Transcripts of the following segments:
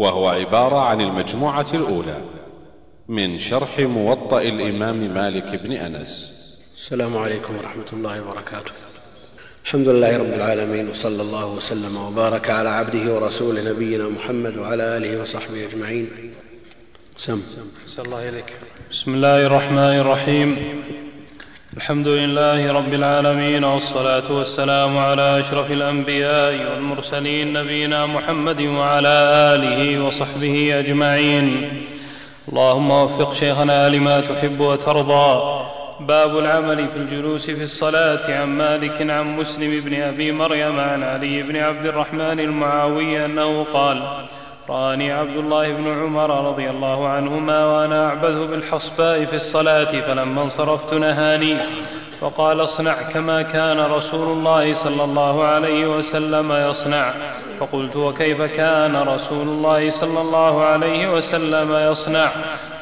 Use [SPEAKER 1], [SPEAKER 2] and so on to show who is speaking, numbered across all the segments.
[SPEAKER 1] وهو عبارة عن المجموعة الأولى من شرح موطأ الإمام مالك بن أنس.
[SPEAKER 2] السلام عليكم ورحمة الله وبركاته. الحمد لله رب العالمين وصلى الله وسلم وبارك على عبده ورسوله نبينا محمد وعلى آله وصحبه أجمعين. سم.
[SPEAKER 3] صلى الله إليك بسم الله الرحمن الرحيم. الحمد لله رب العالمين والصلاة والسلام على أشرف الأنبياء والمرسلين نبينا محمد وعلى آله وصحبه أجمعين. اللهم وفق شيخنا لما تحب وترضى. باب العمل في الجلوس في الصلاة عن مالك عن مسلم بن أبي مريم عن علي بن عبد الرحمن المعاوي أنه قال رآني عبد الله بن عمر رضي الله عنهما وأنا أعبث بالحصباء في الصلاة فلما انصرفت نهاني وقال اصنع كما كان رسول الله صلى الله عليه وسلم يصنع فقلت وكيف كان رسول الله صلى الله عليه وسلم يصنع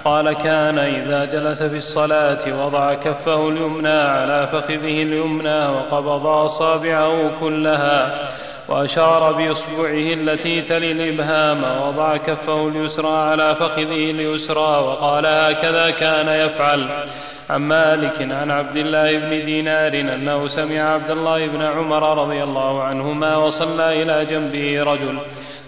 [SPEAKER 3] قال كان إذا جلس في الصلاة وضع كفه اليمنى على فخذه اليمنى وقبض أصابعه كلها وأشار بإصبعه التي تلي الإبهام ووضع كفه اليسرى على فخذه اليسرى وقال هكذا كان يفعل. عن مالك عن عبد الله بن دينار أنه سمع عبد الله بن عمر رضي الله عنهما وصلى إلى جنبه رجل.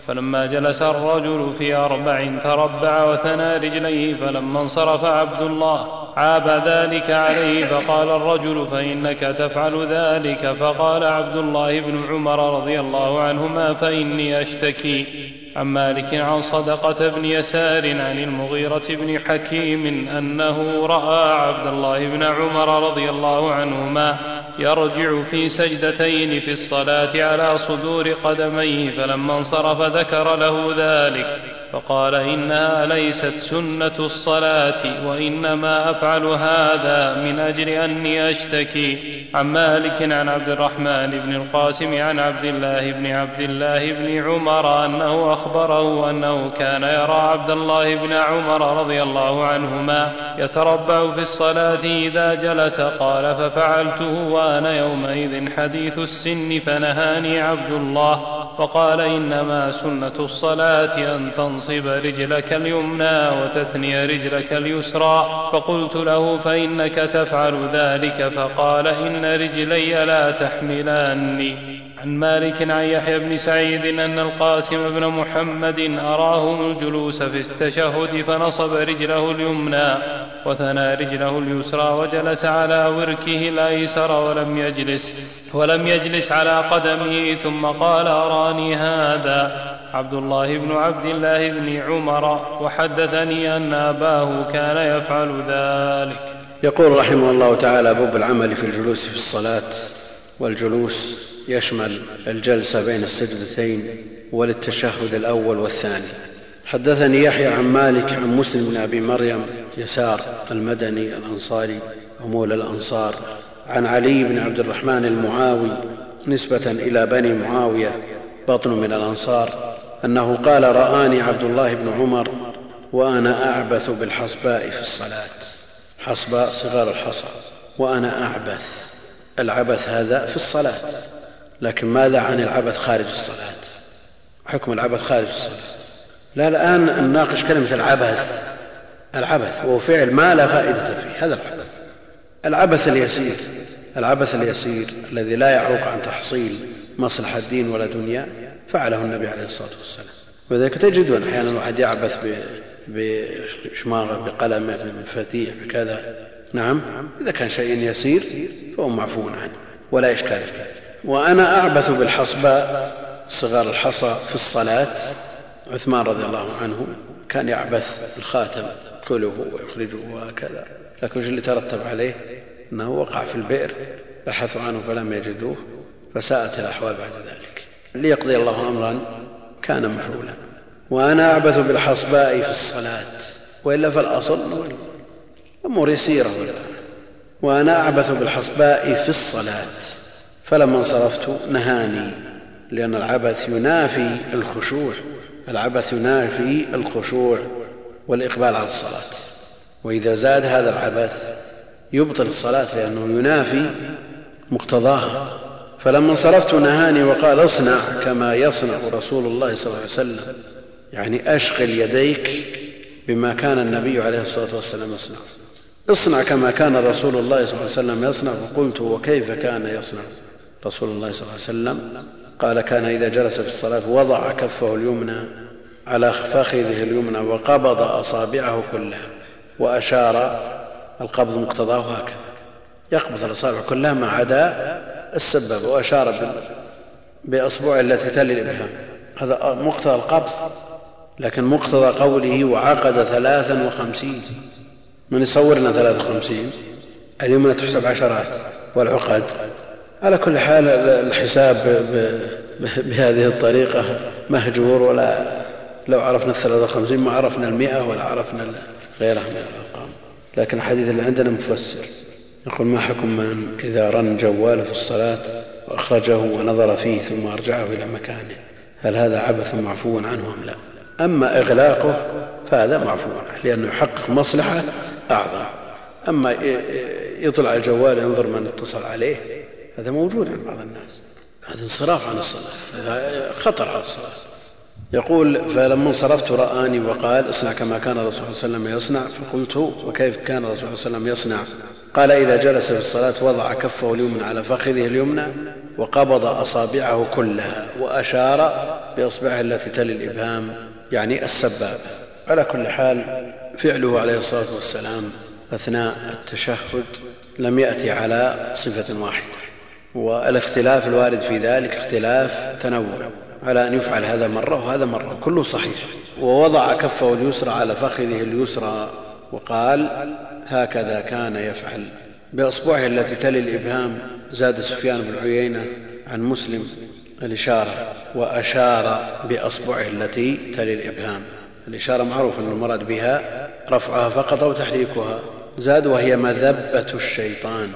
[SPEAKER 3] فلما جلس الرجل في أربع تربع وثنى رجليه فلما انصرف عبد الله عاب ذلك عليه فقال الرجل فإنك تفعل ذلك؟ فقال عبد الله بن عمر رضي الله عنهما فإني أشتكي. عن مالك عن صدقة بن يسار عن المغيرة بن حكيم أنه رأى عبد الله بن عمر رضي الله عنهما يرجع في سجدتين في الصلاة على صدور قدميه فلما انصرف ذكر له ذلك. فقال إنها ليست سنة الصلاة وإنما أفعل هذا من أجل أني أشتكي. عن مالك عن عبد الرحمن بن القاسم عن عبد الله بن عبد الله بن عمر أنه أخبره أنه كان يرى عبد الله بن عمر رضي الله عنهما يتربع في الصلاة إذا جلس. قال ففعلته وأنا يومئذ حديث السن فنهاني عبد الله وقال إنما سنة الصلاة أن تنصب رجلك اليمنى وتثني رجلك اليسرى. فقلت له فإنك تفعل ذلك. فقال إن رجلي لا تحملاني. عن مالك عن يحيى بن سعيد أن القاسم بن محمد أراهم الجلوس في التشهد فنصب رجله اليمنى وثنى رجله اليسرى وجلس على وركه الأيسر ولم يجلس ولم يجلس على قدمه ثم قال أراني هذا عبد الله بن عبد الله بن عمر وحدثني أن أباه كان يفعل ذلك.
[SPEAKER 2] يقول رحمه الله تعالى باب العمل في الجلوس في الصلاة والجلوس. يشمل الجلسة بين السجدتين وللتشهد الأول والثاني. حدثني يحيى عن مالك عن مسلم بن أبي مريم يسار المدني الأنصاري ومولى الأنصار عن علي بن عبد الرحمن المعاوي نسبة إلى بني معاوية بطن من الأنصار أنه قال رآني عبد الله بن عمر وأنا أعبث بالحصباء في الصلاة. حصباء صغار الحصى. وأنا أعبث. العبث هذا في الصلاة. لكن ماذا عن العبث خارج الصلاة؟ حكم العبث خارج الصلاة. لا الآن نناقش كلمة العبث. العبث وهو فعل ما لا فائدة فيه. هذا العبث. العبث اليسير. العبث اليسير الذي لا يعوق عن تحصيل مصلحة الدين ولا دنيا فعله النبي عليه الصلاة والسلام. وذلك تجدون أحيانا واحد يعبث بشماغة بقلمه بمفاتيح بكذا. نعم إذا كان شيء يسير فهو معفو عنه ولا إشكال فيه. وأنا أعبث بالحصباء صغار الحصى في الصلاة. عثمان رضي الله عنه كان يعبث بالخاتم كله ويخرجه وهكذا. لكن اللي ترتب عليه؟ أنه وقع في البئر بحثوا عنه فلم يجدوه فساءت الأحوال بعد ذلك. ليقضي الله أمرا كان مفعولا وأنا أعبث بالحصباء في الصلاة وإلا فالأصل أمور يسيرة وأنا أعبث بالحصباء في الصلاة. فلما انصرفت نهاني لأن العبث ينافي الخشوع. العبث ينافي الخشوع والإقبال على الصلاة. وإذا زاد هذا العبث يبطل الصلاة لأنه ينافي مقتضاها فلما انصرفت نهاني وقال اصنع كما يصنع رسول الله صلى الله عليه وسلم. يعني أشغل يديك بما كان النبي عليه الصلاة والسلام يصنع. اصنع كما كان رسول الله صلى الله عليه وسلم يصنع فقلت وكيف كان يصنع؟ رسول الله صلى الله عليه وسلم قال كان إذا جلس في الصلاة وضع كفه اليمنى على فخذه اليمنى وقبض أصابعه كلها وأشار القبض مقتضاه هكذا. يقبض الأصابع كلها ما عدا السبب وأشار بأصبعه التي تلي الإبهام هذا مقتضى القبض لكن مقتضى قوله وعقد ثلاثا وخمسين. من يصور لنا ثلاثة وخمسين؟ اليمنى تحسب عشرات والعقد على كل حال الحساب بهذه الطريقة مهجور ولا لو عرفنا الثلاثة وخمسين ما عرفنا المئة ولا عرفنا غيرها من الأرقام. لكن الحديث اللي عندنا مفسر. يقول ما حكم من إذا رن جواله في الصلاة وأخرجه ونظر فيه ثم أرجعه إلى مكانه؟ هل هذا عبث معفو عنه أم لا؟ أما إغلاقه فهذا معفو عنه لأنه يحقق مصلحة أعظم. أما يطلع الجوال ينظر من اتصل عليه هذا موجود عند بعض الناس. هذا انصراف عن الصلاة. هذا خطر على الصلاة. يقول فلما انصرفت رآني وقال اصنع كما كان الرسول صلى الله عليه وسلم يصنع. فقلت وكيف كان الرسول صلى الله عليه وسلم يصنع؟ قال إذا جلس في الصلاة وضع كفه اليمنى على فخذه اليمنى وقبض أصابعه كلها وأشار بإصبعه التي تلي الإبهام يعني السبابة على كل حال فعله عليه الصلاة والسلام أثناء التشهد لم يأتي على صفة واحدة. والاختلاف الوارد في ذلك اختلاف تنوع على أن يفعل هذا مرة وهذا مرة كله صحيح. ووضع كفه اليسرى على فخذه اليسرى وقال هكذا كان يفعل. بأصبعه التي تلي الإبهام زاد سفيان بن عيينة عن مسلم الإشارة وأشار بأصبعه التي تلي الإبهام. الإشارة معروف أن المراد بها رفعها فقط أو تحريكها زاد وهي مذبة الشيطان.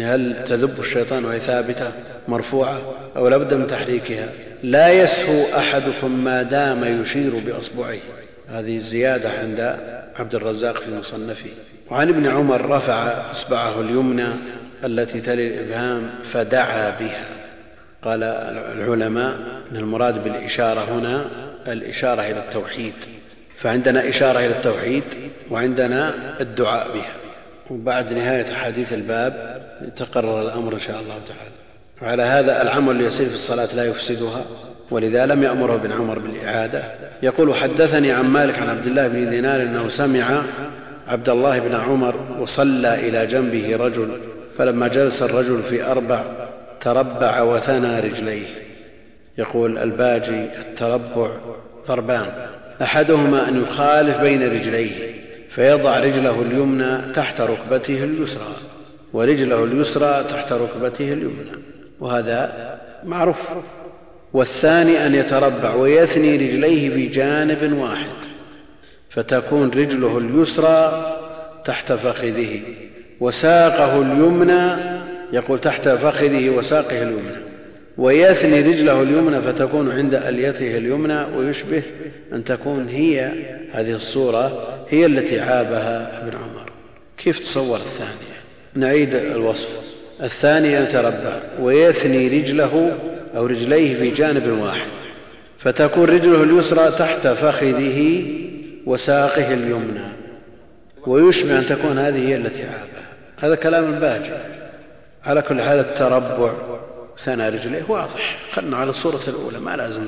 [SPEAKER 2] يعني هل تذب الشيطان وهي ثابتة مرفوعة أو لابد من تحريكها؟ لا يسهو أحدكم ما دام يشير بأصبعيه. هذه الزيادة عند عبد الرزاق في مصنفه. وعن ابن عمر رفع أصبعه اليمنى التي تلي الإبهام فدعا بها. قال العلماء إن المراد بالإشارة هنا الإشارة إلى التوحيد. فعندنا إشارة إلى التوحيد وعندنا الدعاء بها. وبعد نهاية حديث الباب تقرر الأمر إن شاء الله تعالى. وعلى هذا العمل اليسير في الصلاة لا يفسدها ولذا لم يأمره ابن عمر بالإعادة. يقول حدثني عن مالك عن عبد الله بن دينار أنه سمع عبد الله بن عمر وصلى إلى جنبه رجل فلما جلس الرجل في أربع تربع وثنى رجليه. يقول الباجي التربع ضربان أحدهما أن يخالف بين رجليه. فيضع رجله اليمنى تحت ركبته اليسرى ورجله اليسرى تحت ركبته اليمنى وهذا معروف. والثاني أن يتربع ويثني رجليه في جانب واحد فتكون رجله اليسرى تحت فخذه وساقه اليمنى يقول تحت فخذه وساقه اليمنى. ويثني رجله اليمنى فتكون عند أليته اليمنى ويشبه أن تكون هي هذه الصورة هي التي عابها ابن عمر. كيف تصور الثانية؟ نعيد الوصف. الثاني يتربع ويثني رجله أو رجليه في جانب واحد فتكون رجله اليسرى تحت فخذه وساقه اليمنى. ويشبه أن تكون هذه هي التي عابها. هذا كلام الباجي. على كل حال التربع ثنى رجليه واضح. خلنا على الصورة الأولى ما لازم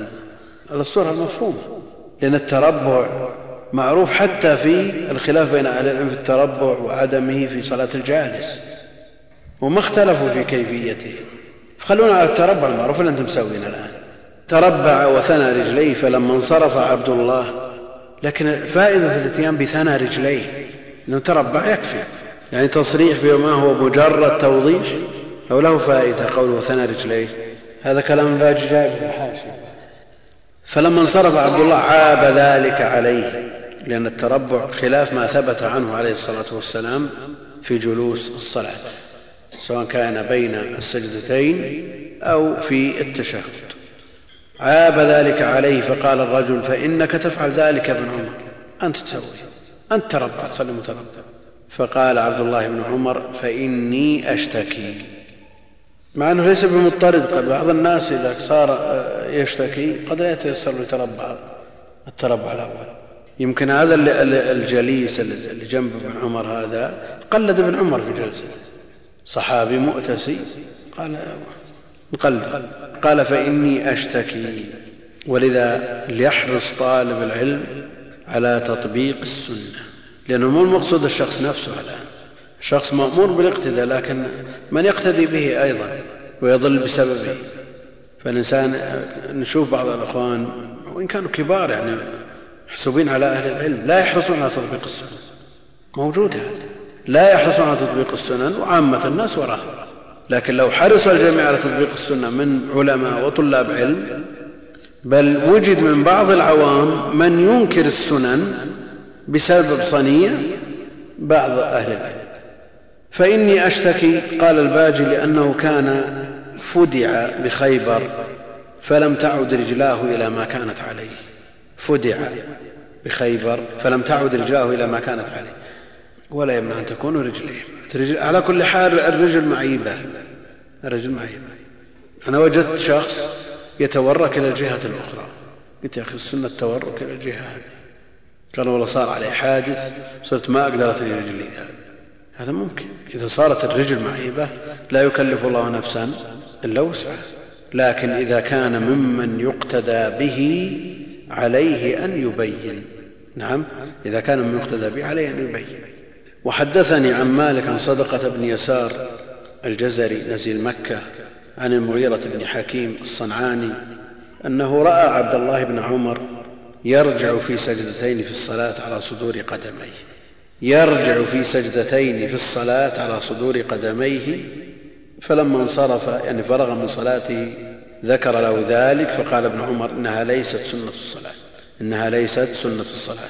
[SPEAKER 2] على الصورة المفهومة. لأن التربع معروف حتى في الخلاف بين أهل العلم في التربع وعدمه في صلاة الجالس. وما اختلفوا في كيفيته. فخلونا على التربع المعروف اللي أنتم مسوين الآن. تربع وثنى رجليه فلما انصرف عبد الله. لكن فائدة الاتيان بثنى رجليه انه تربع يكفي. يعني تصريح بما هو مجرد توضيح لو له فائدة قوله ثنى رجليه. هذا كلام باجي الحاشية فلما انصرف عبد الله عاب ذلك عليه لأن التربع خلاف ما ثبت عنه عليه الصلاة والسلام في جلوس الصلاة سواء كان بين السجدتين أو في التشهد. عاب ذلك عليه فقال الرجل فإنك تفعل ذلك يا ابن عمر أنت تسوي أنت تربع تصلي متربع. فقال عبد الله بن عمر فإني أشتكي. مع أنه ليس بمضطرد قد بعض الناس إذا صار يشتكي قد لا يتيسر يتربع التربع الأول. يمكن هذا الجليس اللي جنب ابن عمر هذا قلد ابن عمر في جلسته صحابي مؤتسي قال نقلد قال فإني أشتكي. ولذا ليحرص طالب العلم على تطبيق السنة. لأنه مو المقصود الشخص نفسه الآن. الشخص مأمور بالاقتداء لكن من يقتدي به أيضا. ويضل بسببه فالإنسان نشوف بعض الأخوان وإن كانوا كبار يعني محسوبين على أهل العلم لا يحرصون على تطبيق السنن. موجودة لا يحرصون على تطبيق السنن وعامة الناس وراء. لكن لو حرص الجميع على تطبيق السنة من علماء وطلاب علم بل وجد من بعض العوام من ينكر السنن بسبب صنيع بعض أهل العلم. فإني أشتكي قال الباجي لأنه كان فدع بخيبر فلم تعد رجلاه إلى ما كانت عليه. فدع بخيبر فلم تعد رجلاه إلى ما كانت عليه. ولا يمنع أن تكون رجليه. على كل حال الرجل معيبة. الرجل معيبة. أنا وجدت شخص يتورك إلى الجهة الأخرى. قلت يا أخي السنة التورك إلى الجهة هذه. قال والله صار عليه حادث صرت ما أقدر أثني رجلي. هذا هذا ممكن. إذا صارت الرجل معيبة لا يكلف الله نفسا إلا وسعها. لكن إذا كان ممن يقتدى به عليه أن يبين. نعم إذا كان ممن يقتدى به عليه أن يبين. وحدثني عن مالك عن صدقة بن يسار الجزري نزيل مكة عن المغيرة بن حكيم الصنعاني أنه رأى عبد الله بن عمر يرجع في سجدتين في الصلاة على صدور قدميه. يرجع في سجدتين في الصلاة على صدور قدميه فلما انصرف يعني فرغ من صلاته ذكر له ذلك فقال ابن عمر إنها ليست سنة الصلاة إنها ليست سنة الصلاة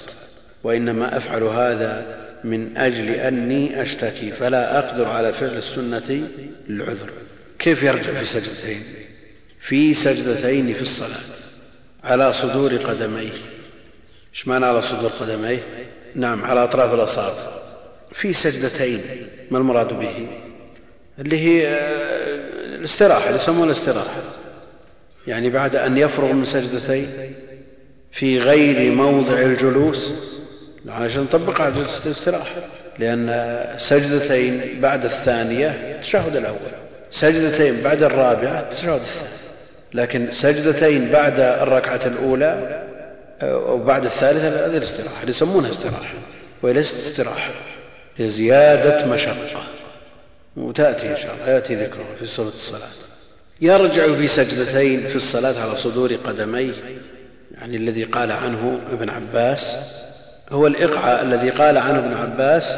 [SPEAKER 2] وإنما أفعل هذا من أجل أني أشتكي فلا أقدر على فعل السنة للعذر كيف يرجع في سجدتين؟ في سجدتين في الصلاة على صدور قدميه. إيش معنى على صدور قدميه؟ نعم على أطراف الأصابع في سجدتين ما المراد به؟ اللي هي آه، الاستراحة اللي يسمونها الاستراحة. يعني بعد أن يفرغ من سجدتين في غير موضع الجلوس عشان نطبق على جلسة الاستراحة. لأن سجدتين بعد الثانية التشهد الأول. سجدتين بعد الرابعة التشهد الثاني. لكن سجدتين بعد الركعة الأولى وبعد الثالثة هذه الاستراحة يسمونها استراحة وهي ليست استراحة هي زيادة مشقة. وتأتي إن شاء الله يأتي ذكرها في سورة الصلاة. يرجع في سجدتين في الصلاة على صدور قدميه يعني الذي قال عنه ابن عباس هو الإقعاء الذي قال عنه ابن عباس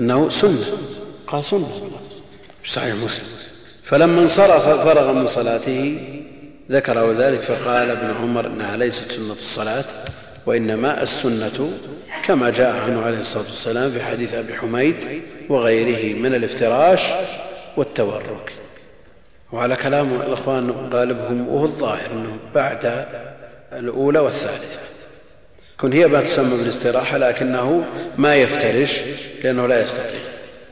[SPEAKER 2] إنه سنة قال في صحيح مسلم. فلما انصرف فرغ من صلاته ذكره ذلك فقال ابن عمر إنها ليست سنة الصلاة وإنما السنة كما جاء عنه عليه الصلاة والسلام في حديث أبي حميد وغيره من الافتراش والتورك. وعلى كلام الإخوان غالبهم وهو الظاهر إنه بعد الأولى والثالثة. كن هي ما تسمى بالاستراحة لكنه ما يفترش لأنه لا يستطيع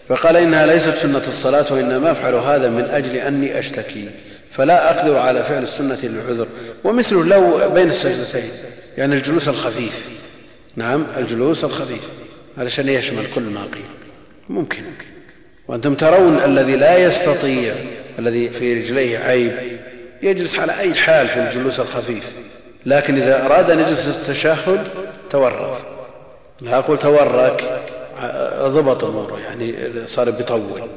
[SPEAKER 2] فقال إنها ليست سنة الصلاة وإنما أفعل هذا من أجل أني أشتكي. فلا أقدر على فعل السنة للعذر ومثله لو بين السجدتين يعني الجلوس الخفيف. نعم الجلوس الخفيف علشان يشمل كل ما قيل. ممكن. وأنتم ترون الذي لا يستطيع الذي في رجليه عيب يجلس على أي حال في الجلوس الخفيف. لكن إذا أراد أن يجلس التشهد تورط. لا أقول تورك ضبط أموره يعني صار بيطول.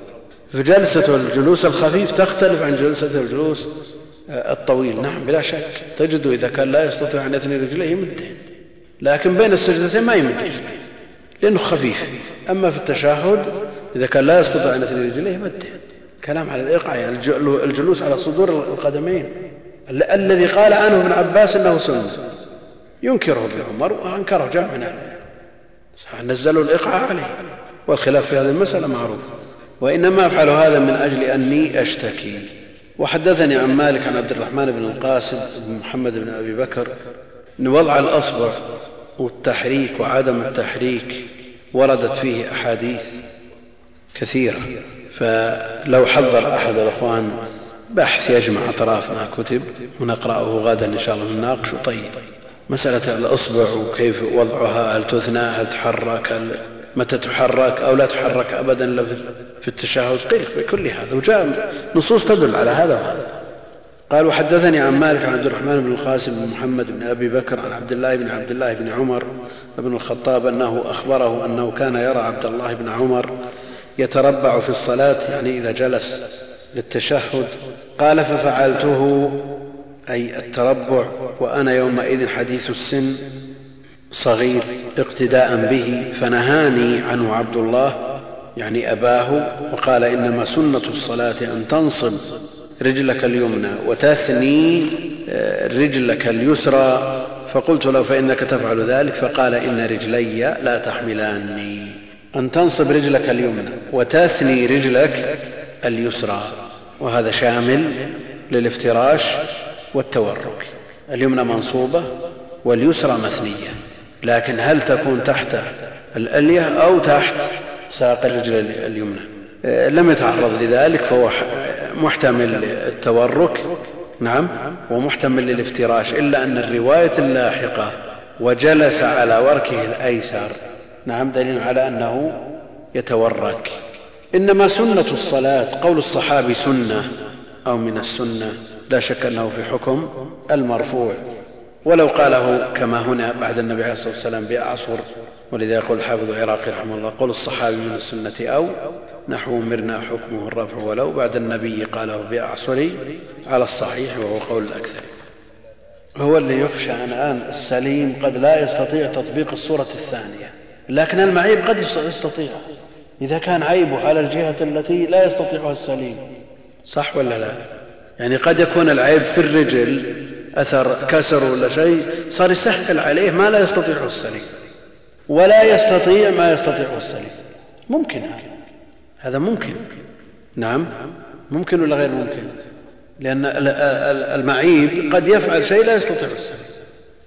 [SPEAKER 2] فجلسة الجلوس الخفيف تختلف عن جلسة الجلوس الطويل. نعم بلا شك. تجد إذا كان لا يستطيع أن يثني رجليه يمده لكن بين السجدتين ما يمد. لأنه خفيف. أما في التشهد إذا كان لا يستطيع أن يثني رجليه يمده كلام على الإيقاع يعني الجلوس على صدور القدمين. الذي قال عنه ابن عباس إنه سنة. ينكره ابن عمر وأنكره جمع من نزلوا الإقعاء عليه. والخلاف في هذه المسألة معروف. وإنما أفعل هذا من أجل أني أشتكي. وحدثني عن مالك عن عبد الرحمن بن القاسم بن محمد بن أبي بكر أن وضع الأصبع والتحريك وعدم التحريك وردت فيه أحاديث كثيرة. فلو حضر أحد الأخوان بحث يجمع أطراف ما كتب ونقرأه غدا إن شاء الله نناقش طيب مسألة الأصبع وكيف وضعها؟ هل تثنى؟ هل تحرك؟ هل متى تحرك أو لا تحرك أبدا في التشهد. قيل بكل هذا. وجاء نصوص تدل على هذا وهذا. قال وحدثني عن مالك عن عبد الرحمن بن القاسم بن محمد بن أبي بكر عن عبد الله بن عبد الله بن عمر بن الخطاب أنه أخبره أنه كان يرى عبد الله بن عمر يتربع في الصلاة يعني إذا جلس للتشهد. قال ففعلته أي التربع وأنا يومئذ حديث السن. صغير اقتداء به فنهاني عنه عبد الله يعني أباه وقال إنما سنة الصلاة أن تنصب رجلك اليمنى وتثني آه، رجلك اليسرى. فقلت له فإنك تفعل ذلك؟ فقال إن رجلي لا تحملاني. أن تنصب رجلك اليمنى وتثني رجلك اليسرى. وهذا شامل للافتراش والتورك. اليمنى منصوبة واليسرى مثنية. لكن هل تكون تحت الألية أو تحت ساق الرجل اليمنى؟ آه، لم يتعرض لذلك فهو محتمل التورك نعم ومحتمل للافتراش إلا أن الرواية اللاحقة وجلس على وركه الأيسر نعم دليل على أنه يتورك. إنما سنة الصلاة قول الصحابي سنة أو من السنة لا شك أنه في حكم المرفوع. ولو قاله كما هنا بعد النبي عليه الصلاة والسلام بأعصر. ولذا يقول الحافظ العراقي رحمه الله قول الصحابي من السنة أو نحو مرنا حكمه الرفع ولو بعد النبي قاله بأعصر على الصحيح وهو قول الأكثر. هو اللي يخشى الآن السليم قد لا يستطيع تطبيق الصورة الثانية لكن المعيب قد يستطيع. إذا كان عيبه على الجهة التي لا يستطيعها السليم صح ولا لا؟ يعني قد يكون العيب في الرجل أثر كسر ولا شيء صار يسهل عليه ما لا يستطيعه السليم ولا يستطيع ما يستطيعه السليم ممكن هذا. هذا ممكن. نعم. ممكن ولا غير ممكن؟ لأن المعيب قد يفعل شيء لا يستطيع السليم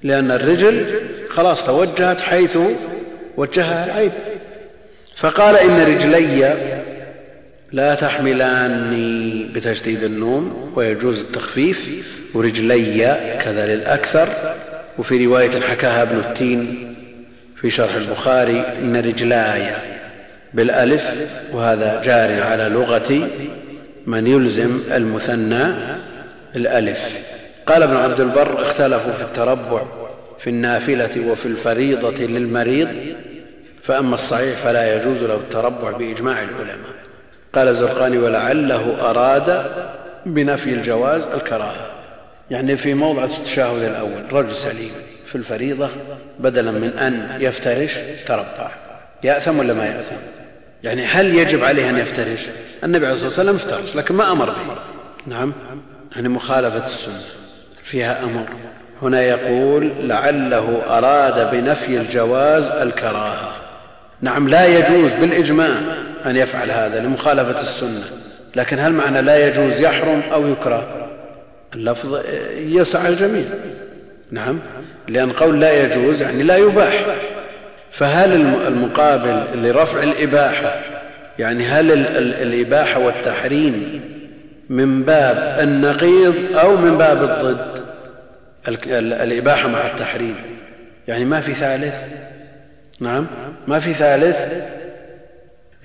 [SPEAKER 2] لأن الرجل خلاص توجهت حيث وجهها العيب. فقال إن رجلي لا تحملاني بتشديد النوم ويجوز التخفيف. ورجلي كذا للأكثر وفي رواية حكاها ابن التين في شرح البخاري إن رجلاي بالألف وهذا جار على لغة من يلزم المثنى الألف قال ابن عبد البر اختلفوا في التربع في النافلة وفي الفريضة للمريض فأما الصحيح فلا يجوز له التربع بإجماع العلماء. قال الزرقاني ولعله أراد بنفي الجواز الكراهة. يعني في موضع التشهد الأول رجل سليم في الفريضة بدلا من أن يفترش تربع يأثم ولا ما يأثم؟ يعني هل يجب عليه أن يفترش؟ النبي عليه الصلاة والسلام افترش لكن ما أمر به. نعم يعني مخالفة السنة فيها أمر. هنا يقول لعله أراد بنفي الجواز الكراهة. نعم لا يجوز بالإجماع أن يفعل هذا لمخالفة السنة لكن هل معنى لا يجوز يحرم أو يكره؟ اللفظ يسع الجميع نعم. لأن قول لا يجوز يعني لا يباح. فهل المقابل لرفع الإباحة يعني هل الإباحة والتحريم من باب النقيض أو من باب الضد؟ الإباحة مع التحريم. يعني ما في ثالث. نعم. ما في ثالث.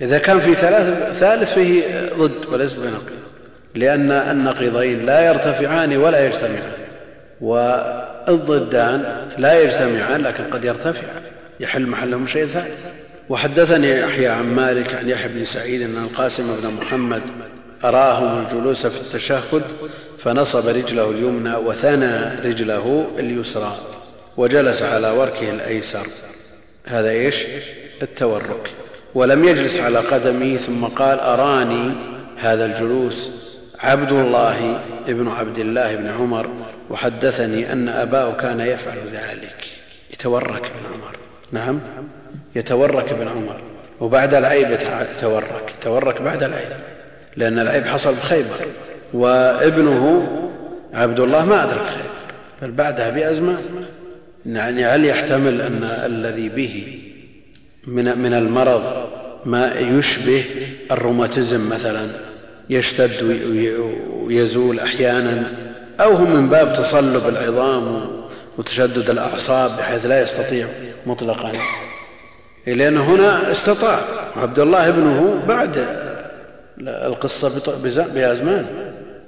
[SPEAKER 2] إذا كان في ثلاث ثالث فيه ضد وليس بنقيض. لأن النقيضين لا يرتفعان ولا يجتمعان والضدان لا يجتمعان لكن قد يرتفع يحل محلهم شيء ثالث. وحدثني يحيى عن مالك عن يحيى بن سعيد أن القاسم بن محمد أراهم الجلوس في التشهد فنصب رجله اليمنى وثنى رجله اليسرى وجلس على وركه الأيسر. هذا إيش؟ التورك. ولم يجلس على قدمه ثم قال أراني هذا الجلوس. عبد الله ابن عبد الله بن عمر وحدثني أن أباه كان يفعل ذلك. يتورك بن عمر. نعم. يتورك ابن عمر. وبعد العيب يتورك يتورك بعد العيب. لأن العيب حصل بخيبر. وابنه عبد الله ما أدرك خيبر. بل بعدها بأزمان يعني هل يحتمل أن الذي به من, من المرض ما يشبه الروماتيزم مثلا؟ يشتد ويزول أحيانا أو هم من باب تصلب العظام وتشدد الأعصاب بحيث لا يستطيع مطلقا. لأن هنا استطاع عبد الله ابنه بعد القصة بأزمان.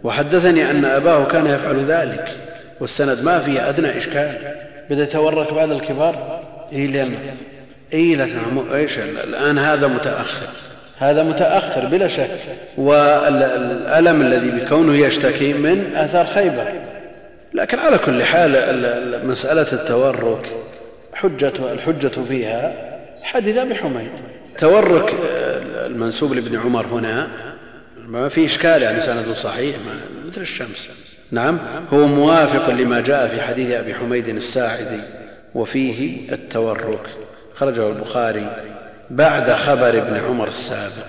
[SPEAKER 2] وحدثني أن أباه كان يفعل ذلك والسند ما فيه أدنى إشكال. بدأ يتورك بعد الكبار إيه لأن إيه لكن إيش؟ الآن هذا متأخر. هذا متأخر بلا شك. والألم الذي بكونه يشتكي من آثار خيبر. لكن على كل حال مسألة التورك حجة الحجة فيها حديث أبي حميد. تورك المنسوب لابن عمر هنا ما في إشكال يعني سند صحيح مثل الشمس. نعم هو موافق لما جاء في حديث أبي حميد الساعدي وفيه التورك. خرجه البخاري بعد خبر ابن عمر السابق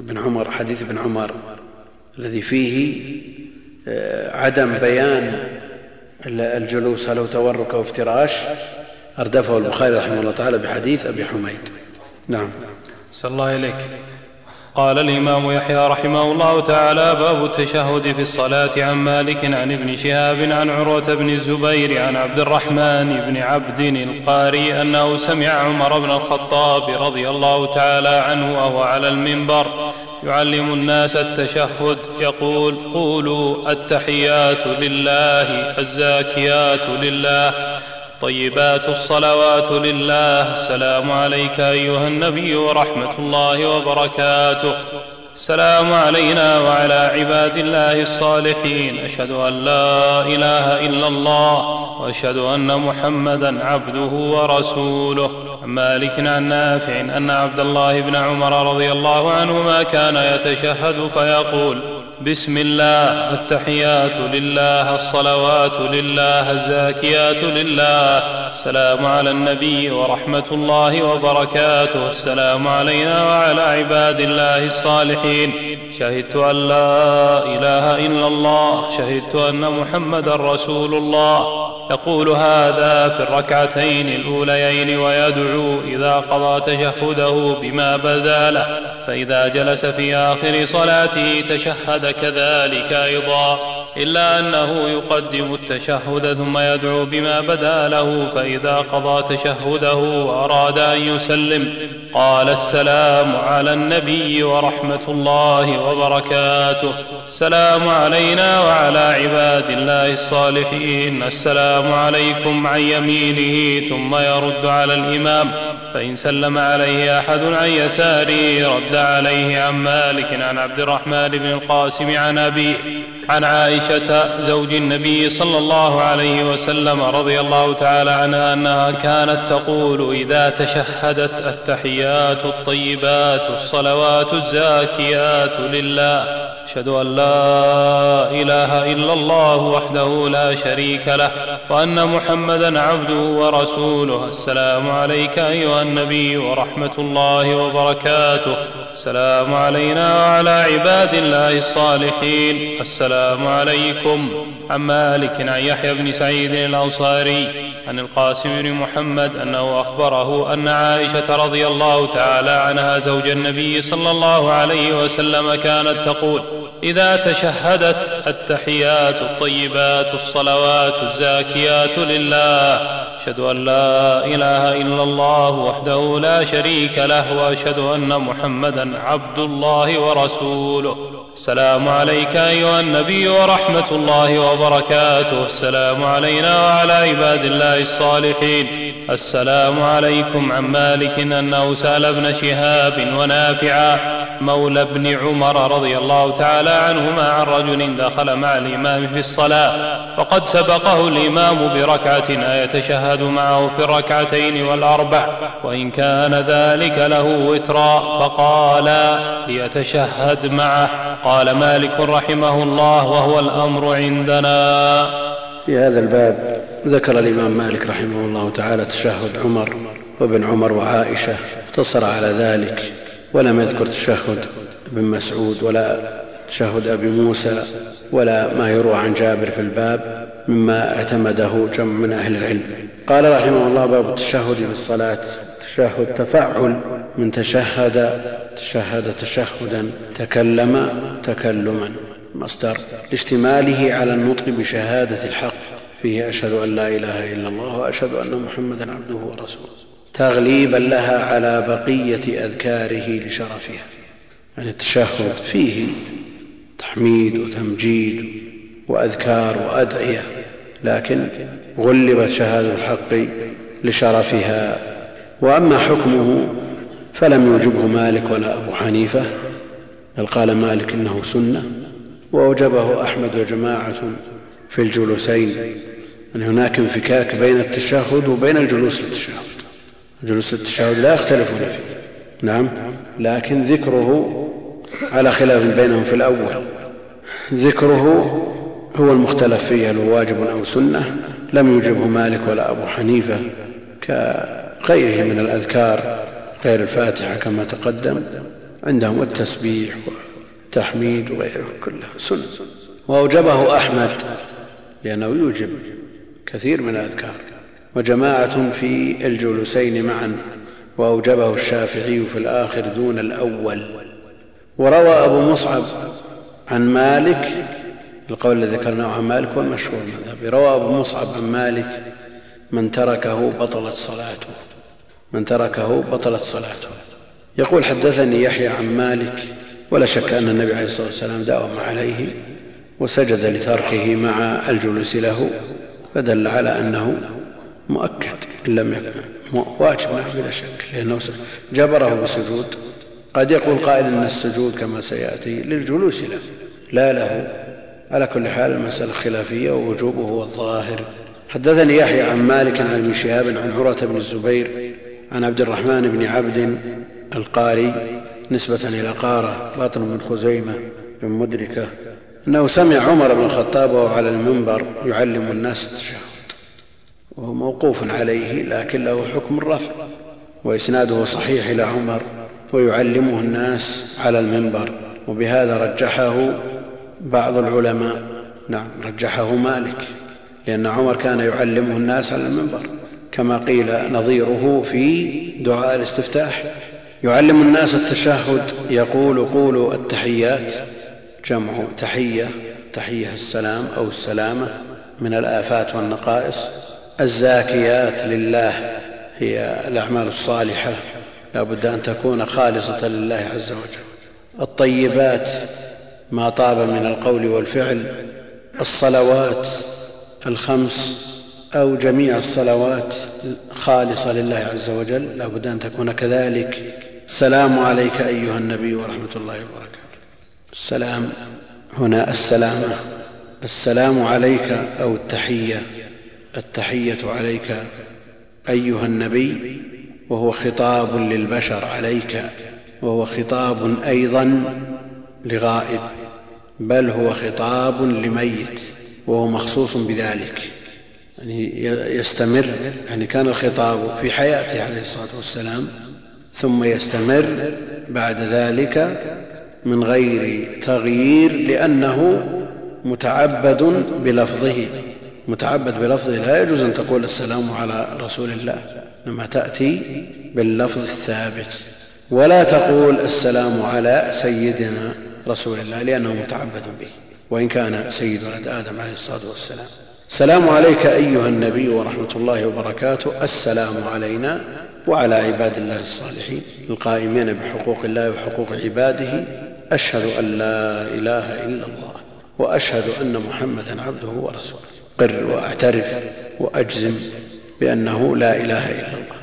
[SPEAKER 2] ابن عمر حديث ابن عمر الذي فيه آه، عدم بيان الجلوس هل هو تورك أو افتراش أردفه البخاري رحمه الله تعالى بحديث أبي حميد. نعم.
[SPEAKER 3] أحسن الله إليك قال الإمام يحيى رحمه الله تعالى باب التشهد في الصلاة عن مالك عن ابن شهاب عن عروة بن الزبير عن عبد الرحمن بن عبد القاري أنه سمع عمر بن الخطاب رضي الله تعالى عنه وهو على المنبر يعلم الناس التشهد يقول قولوا التحيات لله الزاكيات لله. طيبات الصلوات لله. السلام عليك أيها النبي ورحمة الله وبركاته. السلام علينا وعلى عباد الله الصالحين. أشهد أن لا إله إلا الله وأشهد أن محمدا عبده ورسوله. مالك عن نافع ان عبد الله بن عمر رضي الله عنهما كان يتشهد فيقول بسم الله التحيات لله الصلوات لله الزاكيات لله. السلام على النبي ورحمة الله وبركاته. السلام علينا وعلى عباد الله الصالحين. شهدت أن لا إله إلا الله. شهدت أن محمدا رسول الله. يقول هذا في الركعتين الأوليين ويدعو إذا قضى تشهده بما بدا له فإذا جلس في آخر صلاته تشهد كذلك أيضا. إلا أنه يقدم التشهد ثم يدعو بما بدا له فإذا قضى تشهده وأراد أن يسلم قال السلام على النبي ورحمة الله وبركاته. السلام علينا وعلى عباد الله الصالحين. السلام عليكم عن يمينه ثم يرد على الإمام. فإن سلم عليه أحد عن يساره رد عليه عن مالك عن عبد الرحمن بن القاسم عن أبيه عن عائشة زوج النبي صلى الله عليه وسلم رضي الله تعالى عنها أنها كانت تقول إذا تشهدت التحيات الطيبات الصلوات الزاكيات لله أشهد أن لا إله إلا الله وحده لا شريك له وأن محمدا عبده ورسوله. السلام عليك أيها النبي ورحمة الله وبركاته. السلام علينا وعلى عباد الله الصالحين. السلام عليكم. عن مالك عن يحيى بن سعيد الأنصاري. عن القاسم بن محمد أنه أخبره أن عائشة رضي الله تعالى عنها زوج النبي صلى الله عليه وسلم كانت تقول إذا تشهدت التحيات الطيبات الصلوات الزاكيات لله أشهد أن لا إله إلا الله وحده لا شريك له وأشهد أن محمدا عبد الله ورسوله. السلام عليك أيها النبي ورحمة الله وبركاته. السلام علينا وعلى عباد الله الصالحين. السلام عليكم عن مالك انه سال أبن شهاب ونافعا مولى ابن عمر رضي الله تعالى عنهما عن رجل دخل مع الإمام في الصلاة وقد سبقه الإمام بركعة أيتشهد معه في الركعتين والأربع وإن كان ذلك له وترا فقال ليتشهد معه. قال مالك رحمه الله وهو الأمر عندنا.
[SPEAKER 2] في هذا الباب ذكر الإمام مالك رحمه الله تعالى تشهد عمر وابن عمر وعائشة اقتصر على ذلك. ولم يذكر تشهد ابن مسعود ولا تشهد أبي موسى ولا ما يروى عن جابر في الباب مما اعتمده جمع من أهل العلم. قال رحمه الله باب التشهد في الصلاة. التشهد تفعل من تشهد تشهد تشهدا تكلم تكلما. مصدر لاشتماله على النطق بشهادة الحق. فيه أشهد أن لا إله إلا الله وأشهد أن محمدا عبده ورسوله. تغليبا لها على بقية أذكاره لشرفها. يعني التشهد فيه تحميد وتمجيد وأذكار وأدعية لكن غلبت شهادة الحق لشرفها. وأما حكمه فلم يوجبه مالك ولا أبو حنيفة بل قال مالك إنه سنة. وأوجبه أحمد وجماعة في الجلوسين. أن هناك انفكاك بين التشهد وبين الجلوس للتشهد. جلوس التشهد لا يختلفون فيه. نعم. لكن ذكره على خلاف بينهم في الأول. ذكره هو المختلف فيه هل هو واجب أو سنة؟ لم يوجبه مالك ولا أبو حنيفة كغيره من الأذكار غير الفاتحة كما تقدم. عندهم التسبيح والتحميد وغيره كله سنة. وأوجبه أحمد لأنه يوجب كثير من الأذكار. وجماعة في الجلوسين معا وأوجبه الشافعي في الآخر دون الأول. وروى أبو مصعب عن مالك القول الذي ذكرناه عن مالك والمشهور المذهبي روى أبو مصعب عن مالك من تركه بطلت صلاته. من تركه بطلت صلاته. يقول حدثني يحيى عن مالك ولا شك أن النبي عليه الصلاة والسلام داوم عليه وسجد لتركه مع الجلوس له فدل على أنه مؤكد إن لم يكن. واجب نعم بلا شك. لأنه جبره بسجود. قد يقول قائل إن السجود كما سيأتي للجلوس له. لا له. على كل حال المسألة خلافية ووجوبه هو الظاهر. حدثني يحيى عن مالك عن ابن شهاب عن عروه بن الزبير عن عبد الرحمن بن عبد القاري نسبة إلى قارة باطن بن خزيمة بن مدركة أنه سمع عمر بن الخطاب وهو على المنبر يعلم الناس التشهد. وهو موقوف عليه لكن له حكم الرفع وإسناده صحيح إلى عمر ويعلمه الناس على المنبر وبهذا رجحه بعض العلماء. نعم رجحه مالك لأن عمر كان يعلمه الناس على المنبر كما قيل نظيره في دعاء الاستفتاح. يعلم الناس التشهد يقول قولوا التحيات جمع تحية تحية السلام أو السلامة من الآفات والنقائص. الزاكيات لله هي الأعمال الصالحة لا بد أن تكون خالصة لله عز وجل. الطيبات ما طاب من القول والفعل الصلوات الخمس أو جميع الصلوات خالصة لله عز وجل لا بد أن تكون كذلك. السلام عليك أيها النبي ورحمة الله وبركاته. السلام هنا السلامة. السلام عليك أو التحية. التحية عليك أيها النبي وهو خطاب للبشر عليك وهو خطاب أيضا لغائب بل هو خطاب لميت وهو مخصوص بذلك. يعني يستمر يعني كان الخطاب في حياته عليه الصلاة والسلام ثم يستمر بعد ذلك من غير تغيير لأنه متعبد بلفظه. متعبد بلفظه لا يجوز أن تقول السلام على رسول الله لما تأتي باللفظ الثابت. ولا تقول السلام على سيدنا رسول الله لأنه متعبد به وإن كان سيد ولد آدم عليه الصلاة والسلام. السلام عليك أيها النبي ورحمة الله وبركاته السلام علينا وعلى عباد الله الصالحين القائمين بحقوق الله وحقوق عباده. أشهد أن لا إله إلا الله وأشهد أن محمدا عبده ورسوله. قر واعترف وأجزم بأنه لا إله إلا الله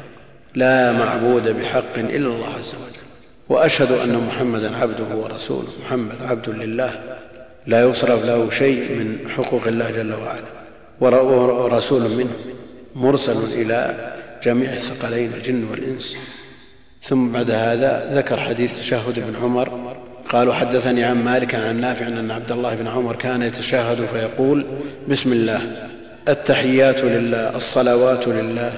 [SPEAKER 2] لا معبود بحق إلا الله عز وجل. وأشهد أن محمدا عبده ورسوله محمد عبد لله لا يصرف له شيء من حقوق الله جل وعلا. ورسول منه مرسل إلى جميع الثقلين الجن والإنس. ثم بعد هذا ذكر حديث تشهد ابن عمر قالوا حدثني عن مالك عن نافع أن عبد الله بن عمر كان يتشهد فيقول بسم الله التحيات لله الصلوات لله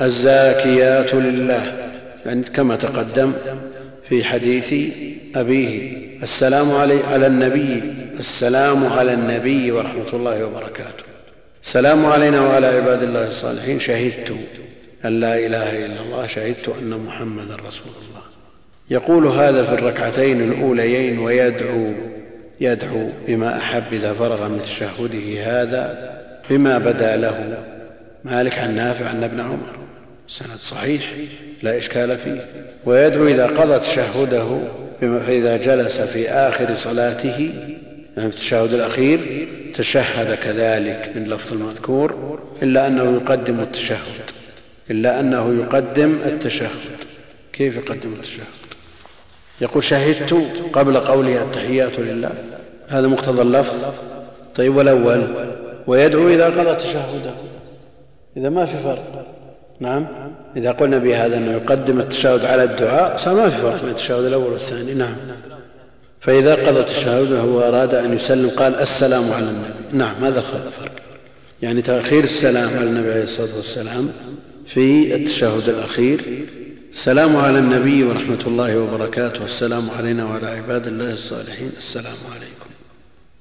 [SPEAKER 2] الزاكيات لله. يعني كما تقدم في حديث أبيه السلام علي على النبي السلام على النبي ورحمة الله وبركاته. السلام علينا وعلى عباد الله الصالحين شهدت أن لا إله إلا الله شهدت أن محمدا رسول الله. يقول هذا في الركعتين الأوليين ويدعو يدعو بما أحب إذا فرغ من تشهده هذا بما بدا له. مالك عن نافع عن ابن عمر. سند صحيح لا إشكال فيه. ويدعو إذا قضى تشهده فإذا جلس في آخر صلاته يعني في التشهد الأخير تشهد كذلك من لفظ المذكور إلا أنه يقدم التشهد إلا أنه يقدم التشهد. كيف يقدم التشهد؟ يقول شهدت قبل قوله التحيات لله. هذا مقتضى اللفظ. طيب والأول ويدعو إذا قضى تشهده. إذا ما في فرق. نعم إذا قلنا بهذا أنه يقدم التشهد على الدعاء صار ما في فرق بين التشهد الأول والثاني. نعم. فإذا قضى تشهده وأراد أن يسلم قال السلام على النبي. نعم ماذا الفرق يعني تأخير السلام على النبي عليه الصلاة والسلام في التشهد الأخير السلام على النبي ورحمة الله وبركاته. والسلام علينا وعلى عباد الله الصالحين. السلام عليكم.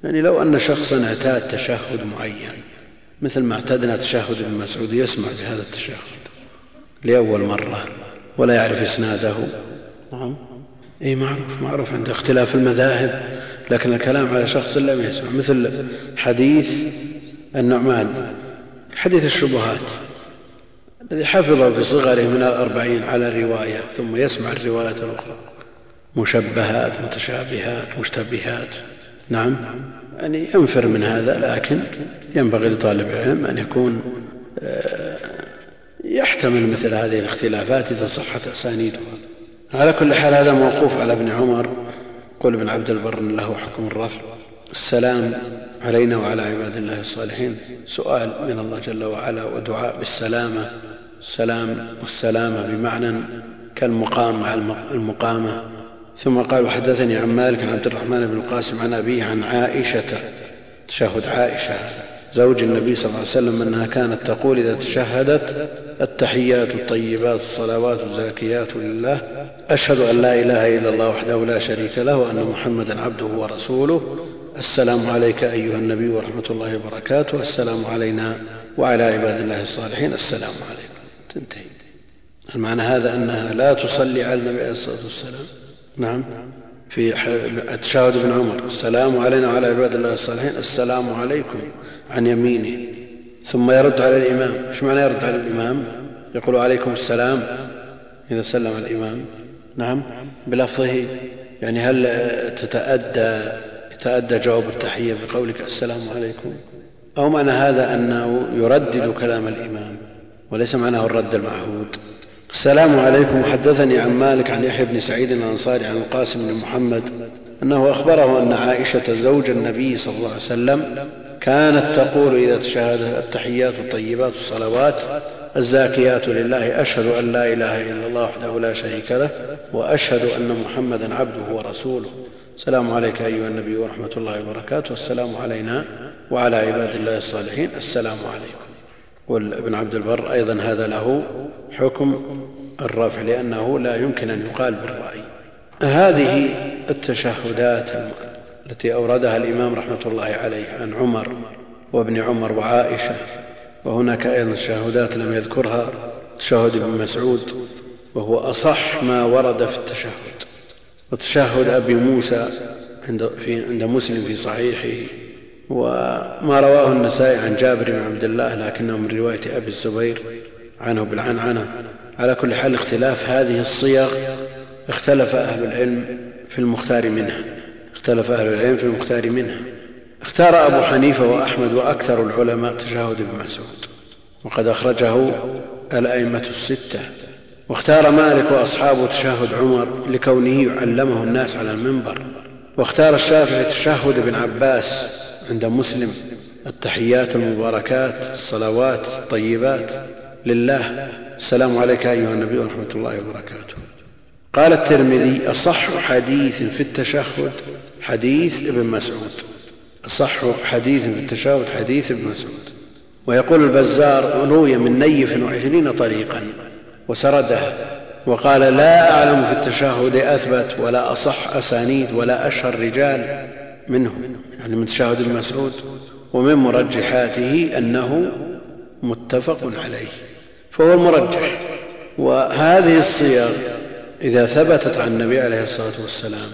[SPEAKER 2] يعني لو أن شخصا اعتاد تشهد معين مثل ما اعتدنا تشهد ابن مسعود يسمع بهذا التشهد لأول مرة ولا يعرف إسناده. نعم. إي معروف معروف عند اختلاف المذاهب لكن الكلام على شخص لم يسمع. مثل حديث النعمان حديث الشبهات. الذي حفظ في صغره من الأربعين على الرواية ثم يسمع الرواية الأخرى. مشبهات متشابهات مشتبهات. نعم. يعني ينفر من هذا لكن ينبغي لطالب العلم أن يكون آه، يحتمل مثل هذه الاختلافات إذا صحت أسانيدها على كل حال هذا موقوف على ابن عمر. قول ابن عبد البر له حكم الرفع. السلام علينا وعلى عباد الله الصالحين. سؤال من الله جل وعلا ودعاء بالسلامة. السلام والسلامة بمعنى كالمقام مع المقامة. ثم قال وحدثني عن مالك عن عبد الرحمن بن القاسم عن أبيه عن عائشة تشهد عائشة زوج النبي صلى الله عليه وسلم أنها كانت تقول إذا تشهدت التحيات الطيبات الصلوات الزاكيات لله أشهد أن لا إله إلا الله وحده لا شريك له وأن محمدا عبده ورسوله. السلام عليك أيها النبي ورحمة الله وبركاته. السلام علينا وعلى عباد الله الصالحين. السلام عليكم. تنتهي. المعنى هذا أنها لا تصلي على النبي عليه الصلاة والسلام. نعم. في تشاهد ابن عمر. السلام علينا وعلى عباد الله الصالحين. السلام عليكم عن يمينه ثم يرد على الإمام. إيش معنى يرد على الإمام؟ يقول عليكم السلام إذا سلم الإمام. نعم. بلفظه. يعني هل تتأدى يتأدى جواب التحية بقولك السلام عليكم؟ أو معنى هذا أنه يردد كلام الإمام. وليس معناه الرد المعهود. السلام عليكم. حدثني عن مالك عن يحيى بن سعيد الأنصاري عن القاسم بن محمد أنه أخبره أن عائشة زوج النبي صلى الله عليه وسلم كانت تقول إذا تشهد التحيات الطيبات الصلوات الزاكيات لله أشهد أن لا إله إلا الله وحده لا شريك له وأشهد أن محمدا عبده ورسوله. السلام عليك أيها النبي ورحمة الله وبركاته. والسلام علينا وعلى عباد الله الصالحين. السلام عليكم. قل ابن عبد البر أيضا هذا له حكم الرفع لأنه لا يمكن أن يقال بالرأي. هذه التشهدات التي أوردها الإمام رحمة الله عليه عن عمر وابن عمر وعائشة وهناك أيضا تشهدات لم يذكرها تشهد ابن مسعود وهو أصح ما ورد في التشهد. وتشهد أبي موسى عند, في عند مسلم في صحيحه. وما رواه النسائي عن جابر بن عبد الله لكنه من رواية أبي الزبير عنه بالعنعنة. على كل حال اختلاف هذه الصيغ اختلف أهل العلم في المختار منها. اختلف أهل العلم في المختار منها. اختار أبو حنيفة وأحمد وأكثر العلماء تشهد ابن مسعود وقد أخرجه الأئمة الستة. واختار مالك وأصحابه تشهد عمر لكونه يعلمه الناس على المنبر. واختار الشافعي تشهد ابن عباس عند مسلم. التحيات المباركات الصلوات الطيبات. لله. السلام عليك أيها النبي ورحمة الله وبركاته. قال الترمذي أصح حديث في التشهد حديث ابن مسعود. أصح حديث في التشهد حديث ابن مسعود. ويقول البزار روي من نيف وعشرين طريقا وسردها وقال لا أعلم في التشهد أثبت ولا أصح أسانيد ولا أشهر رجال منه. يعني من تشهد ابن مسعود ومن مرجحاته أنه متفق عليه فهو المرجح. وهذه الصيغ إذا ثبتت عن النبي عليه الصلاة والسلام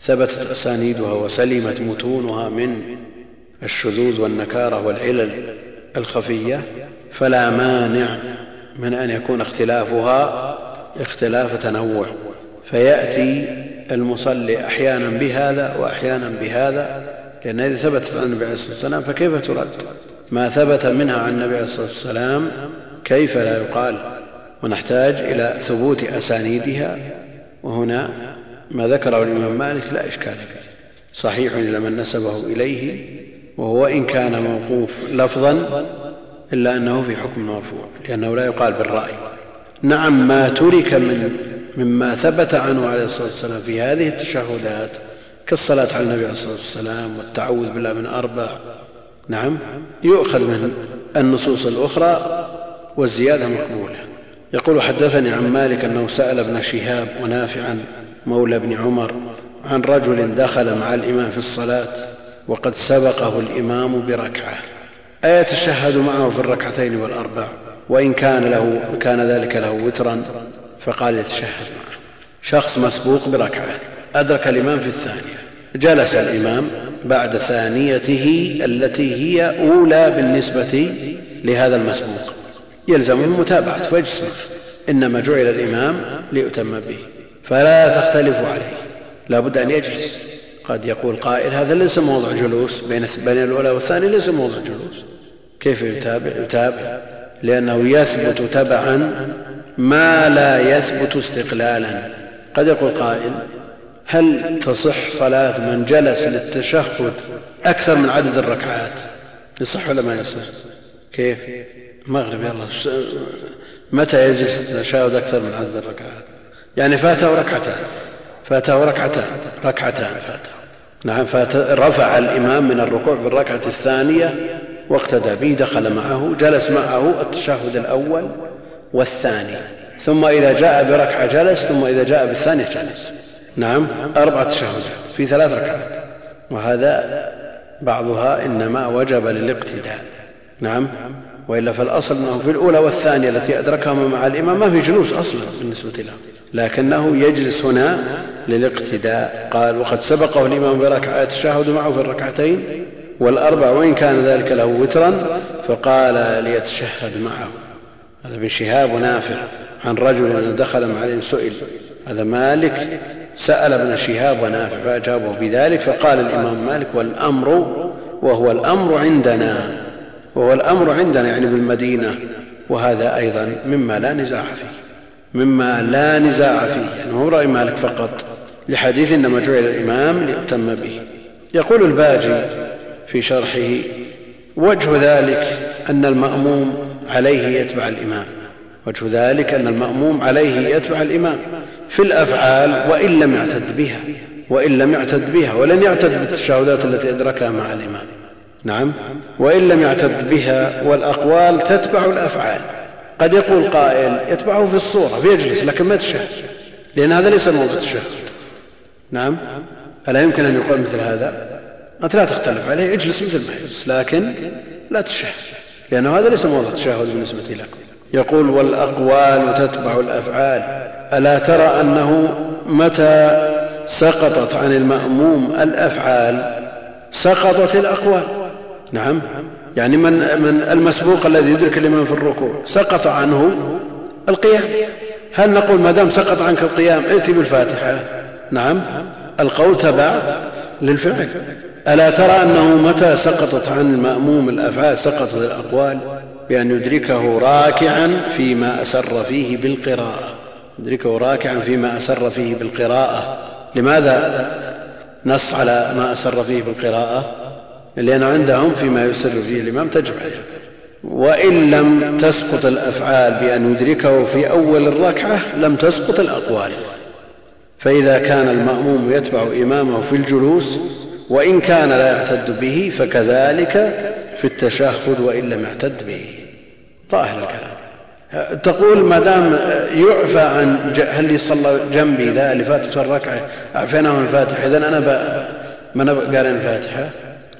[SPEAKER 2] ثبتت أسانيدها وسلمت متونها من الشذوذ والنكارة والعلل الخفية فلا مانع من أن يكون اختلافها اختلاف تنوع. فيأتي المصلي أحيانا بهذا وأحيانا بهذا لأن إذا ثبتت عن النبي عليه الصلاة والسلام فكيف ترد؟ ما ثبت منها عن النبي عليه الصلاة والسلام كيف لا يقال؟ ونحتاج إلى ثبوت أسانيدها. وهنا ما ذكره الإمام مالك لا إشكال فيه. صحيح إلى من نسبه إليه وهو إن كان موقوف لفظا إلا أنه في حكم مرفوع لأنه لا يقال بالرأي. نعم ما ترك من مما ثبت عنه عليه الصلاة والسلام في هذه التشهدات كالصلاة على النبي عليه الصلاة والسلام والتعوذ بالله من أربع. نعم. يؤخذ من النصوص الأخرى والزيادة مقبولة. يقول حدثني عن مالك أنه سأل ابن شهاب ونافعا مولى بن عمر عن رجل دخل مع الإمام في الصلاة وقد سبقه الإمام بركعة. أيتشهد معه في الركعتين والأربع؟ وإن كان, له كان ذلك له وترا فقال يتشهد معه. شخص مسبوق بركعة. أدرك الإمام في الثانية. جلس الإمام بعد ثانيته التي هي أولى بالنسبة لهذا المسبوق. يلزمه متابعة فيجلس إنما جعل الإمام ليؤتم به. فلا تختلفوا عليه. لا بد أن يجلس. قد يقول قائل هذا ليس موضع جلوس. بين الأولى والثانية ليس موضع جلوس. كيف يتابع؟ يتابع. لأنه يثبت تبعا ما لا يثبت استقلالا. قد يقول قائل هل تصح صلاة من جلس للتشهد أكثر من عدد الركعات؟ يصح ولا ما يصح؟ كيف؟ المغرب يلا. متى يجلس التشهد أكثر من عدد الركعات؟ يعني فاته ركعتان. فاته ركعتان. ركعتان فاته. نعم فرفع الإمام من الركوع في الركعة الثانية واقتدى به دخل معه جلس معه التشهد الأول والثاني. ثم إذا جاء بركعة جلس ثم إذا جاء بالثانية جلس. نعم. أربعة تشهدات في ثلاث ركعات. وهذا بعضها إنما وجب للاقتداء. نعم. وإلا فالأصل أنه في الأولى والثانية التي أدركها مع الإمام ما في جلوس أصلا بالنسبة له. لكنه يجلس هنا للاقتداء. قال وقد سبقه الإمام بركعة التشهد معه في الركعتين والأربع وإن كان ذلك له وترا فقال ليتشهد معه. هذا ابن شهاب نافع عن رجل دخل مع سئل هذا مالك؟ سأل ابن شهاب ونافع فأجابه بذلك فقال الإمام مالك والأمر وهو الأمر عندنا وهو الأمر عندنا يعني بالمدينة وهذا أيضا مما لا نزاع فيه مما لا نزاع فيه يعني هو رأي مالك فقط لحديث إنما جعل الإمام ليؤتم به. يقول الباجي في شرحه وجه ذلك أن المأموم عليه يتبع الإمام وجه ذلك أن المأموم عليه يتبع الإمام. في الأفعال وإن لم يعتد بها وإن لم يعتد بها ولن يعتد بالتشهدات التي أدركها مع الإمام. نعم. وإن لم يعتد بها والأقوال تتبع الأفعال. قد يقول قائل يتبعه في الصورة فيجلس لكن ما تشهد لأن هذا ليس موضع التشهد نعم. ألا يمكن أن يقول مثل هذا؟ أنت لا تختلف عليه اجلس مثل ما يجلس لكن لا تشهد لأنه هذا ليس موضع التشهد بالنسبة لكم يقول والأقوال تتبع الأفعال. ألا ترى أنه متى سقطت عن المأموم الأفعال سقطت الأقوال. نعم. يعني من, من المسبوق الذي يدرك الإمام في الركوع سقط عنه القيام. هل نقول ما دام سقط عنك القيام ائتي بالفاتحة؟ نعم. القول تبع للفعل. ألا ترى أنه متى سقطت عن المأموم الأفعال سقطت الأقوال؟ بأن يدركه راكعا فيما أسر فيه بالقراءة. يدركه راكعا فيما أسر فيه بالقراءة. لماذا نص على ما أسر فيه بالقراءة؟ لأنه عندهم فيما يسر فيه الإمام تجب عليه وإن لم تسقط الأفعال بأن يدركه في أول الركعة لم تسقط الأقوال فإذا كان المأموم يتبع إمامه في الجلوس وإن كان لا يعتد به فكذلك في التشهد وإن لم يعتد به. ظاهر الكلام. تقول ما دام يعفى عن هل صلى جنبي ذا اللي فاتت الركعة؟ أعفيناه الفاتحة. اذا أنا ما أنا قارن الفاتحه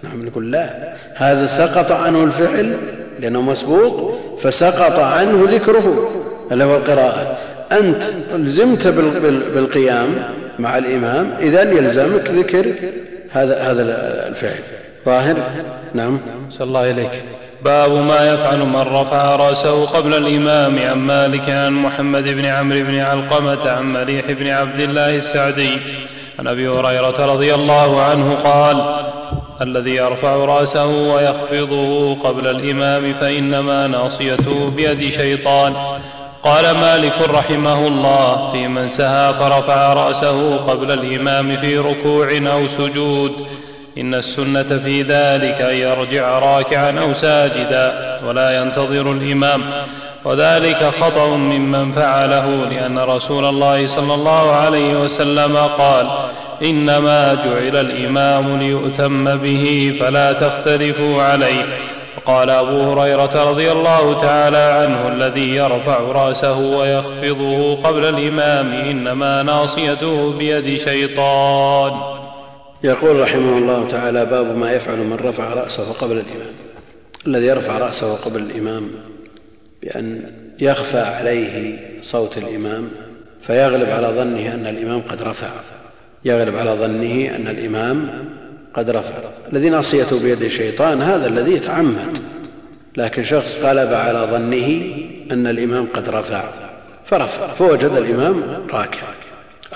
[SPEAKER 2] نعم نقول لا. هذا سقط عنه الفعل لأنه مسبوق فسقط عنه ذكره اللي هو القراءة. أنت الزمت بالقيام مع الإمام إذا يلزمك ذكر هذا هذا الفعل. ظاهر؟ نعم.
[SPEAKER 3] صلى الله اليك باب ما يفعل من رفع رأسه قبل الإمام عن مالك عن محمد بن عمرو بن علقمة عن مليح بن عبد الله السعدي. عن أبي هريرة رضي الله عنه قال الذي يرفع رأسه ويخفضه قبل الإمام فإنما ناصيته بيد شيطان. قال مالك رحمه الله في من سهى فرفع رأسه قبل الإمام في ركوع أو سجود. إن السنة في ذلك أن يرجع راكعا أو ساجدا ولا ينتظر الإمام. وذلك خطأ ممن فعله لأن رسول الله صلى الله عليه وسلم قال إنما جعل الإمام ليؤتم به فلا تختلفوا عليه. وقال أبو هريرة رضي الله تعالى عنه الذي يرفع رأسه ويخفضه قبل الإمام إنما ناصيته بيد شيطان.
[SPEAKER 2] يقول رحمه الله تعالى باب ما يفعل من رفع رأسه قبل الإمام. الذي يرفع رأسه قبل الإمام بأن يخفى عليه صوت الإمام فيغلب على ظنه أن الإمام قد رفع. يغلب على ظنه أن الإمام قد رفع. الذي ناصيته بيد الشيطان هذا الذي يتعمد. لكن شخص قلب على ظنه أن الإمام قد رفع فرفع فوجد الإمام راكع.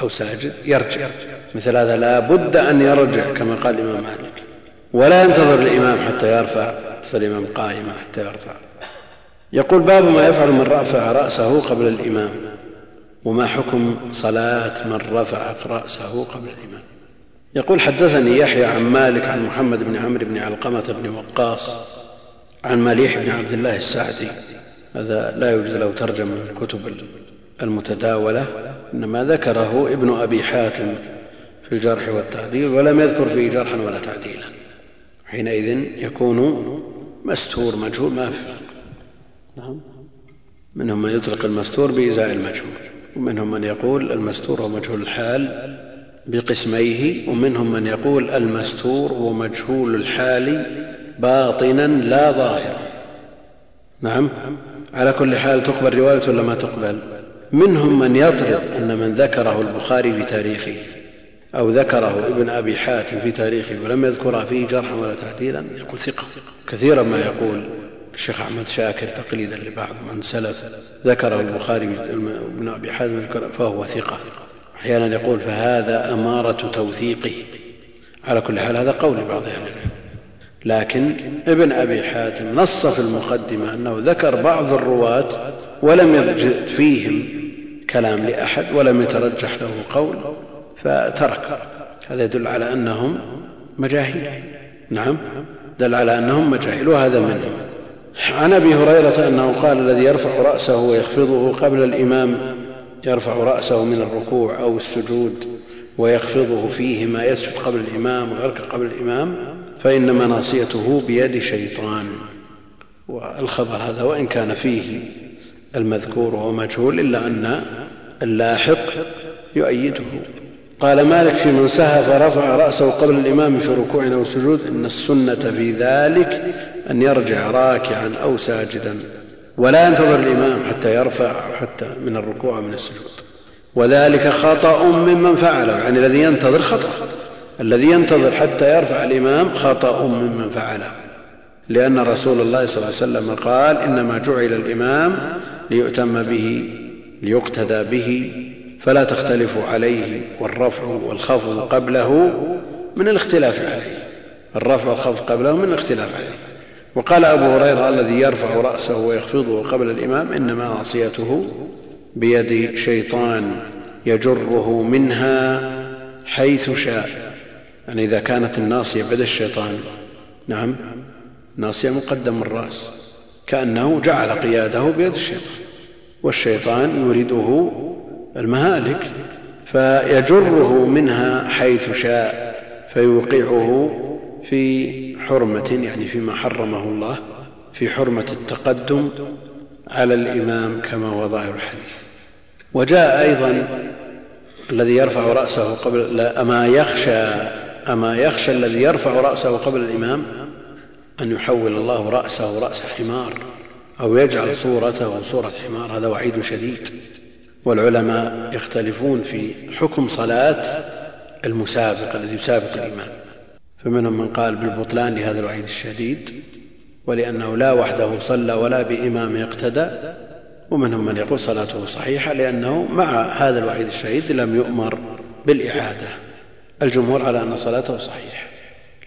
[SPEAKER 2] أو ساجد يرجع. مثل هذا لا بد أن يرجع كما قال الإمام مالك. ولا ينتظر الإمام حتى يرفع مثل الإمام قائما حتى يرفع. يقول باب ما يفعل من رفع رأسه قبل الإمام وما حكم صلاة من رفع رأسه قبل الإمام. يقول حدثني يحيى عن مالك عن محمد بن عمرو بن علقمة بن وقاص عن مليح بن عبد الله السعدي. هذا لا يوجد له ترجمة في الكتب المتداولة. إنما ذكره ابن أبي حاتم في الجرح والتعديل ولم يذكر فيه جرحا ولا تعديلا. حينئذ يكون مستور مجهول ما في نعم. منهم من يطلق المستور بإزاء المجهول ومنهم من يقول المستور هو مجهول الحال بقسميه ومنهم من يقول المستور هو مجهول الحال باطنا لا ظاهرا. نعم. على كل حال تقبل رواية ولا ما تقبل؟ منهم من يطرد أن من ذكره البخاري في تاريخه أو ذكره ابن أبي حاتم في تاريخه ولم يذكر فيه جرحا ولا تعديلا يقول ثقة. كثيرا ما يقول الشيخ أحمد شاكر تقليدا لبعض من سلف ذكره البخاري ابن أبي حاتم فهو ثقة. أحيانا يقول فهذا أمارة توثيقه. على كل حال هذا قول بعض أهل العلم. لكن ابن أبي حاتم نص في المقدمة أنه ذكر بعض الرواة ولم يجد فيهم كلام لأحد ولم يترجح له قول فترك. هذا يدل على أنهم مجاهيل نعم دل على أنهم مجاهيل وهذا منهم عن أبي هريرة أنه قال الذي يرفع رأسه ويخفضه قبل الإمام يرفع رأسه من الركوع أو السجود ويخفضه فيهما يسجد قبل الإمام ويركع قبل الإمام فانما ناصيته بيد شيطان. والخبر هذا وإن كان فيه المذكور وهو مجهول إلا أن اللاحق يؤيده. قال مالك في من سهى فرفع رأسه قبل الإمام في ركوع أو سجود إن السنة في ذلك أن يرجع راكعا أو ساجدا ولا ينتظر الإمام حتى يرفع حتى من الركوع من السجود. وذلك خطأ ممن فعله يعني الذي ينتظر خطأ. الذي ينتظر حتى يرفع الإمام خطأ ممن فعله. لأن رسول الله صلى الله عليه وسلم قال إنما جعل الإمام ليؤتم به ليقتدى به فلا تختلفوا عليه والرفع والخفض قبله من الاختلاف عليه. الرفع والخفض قبله من الاختلاف عليه. وقال أبو هريرة الذي يرفع رأسه ويخفضه قبل الإمام انما ناصيته بيد شيطان يجره منها حيث شاء. يعني إذا كانت الناصية بيد الشيطان نعم ناصية مقدم الرأس. كأنه جعل قياده بيد الشيطان والشيطان يورده المهالك فيجره منها حيث شاء فيوقعه في حرمة يعني فيما حرمه الله في حرمة التقدم على الإمام كما هو ظاهر الحديث. وجاء أيضا الذي يرفع رأسه قبل لا أما يخشى أما يخشى الذي يرفع رأسه قبل الإمام أن يحول الله رأسه رأس حمار أو يجعل صورته صورة حمار هذا وعيد شديد. والعلماء يختلفون في حكم صلاة المسابق الذي يسابق الإمام. فمنهم من قال بالبطلان لهذا الوعيد الشديد ولأنه لا وحده صلى ولا بإمام اقتدى ومنهم من يقول صلاته صحيحة لأنه مع هذا الوعيد الشديد لم يؤمر بالإعادة. الجمهور على أن صلاته صحيحة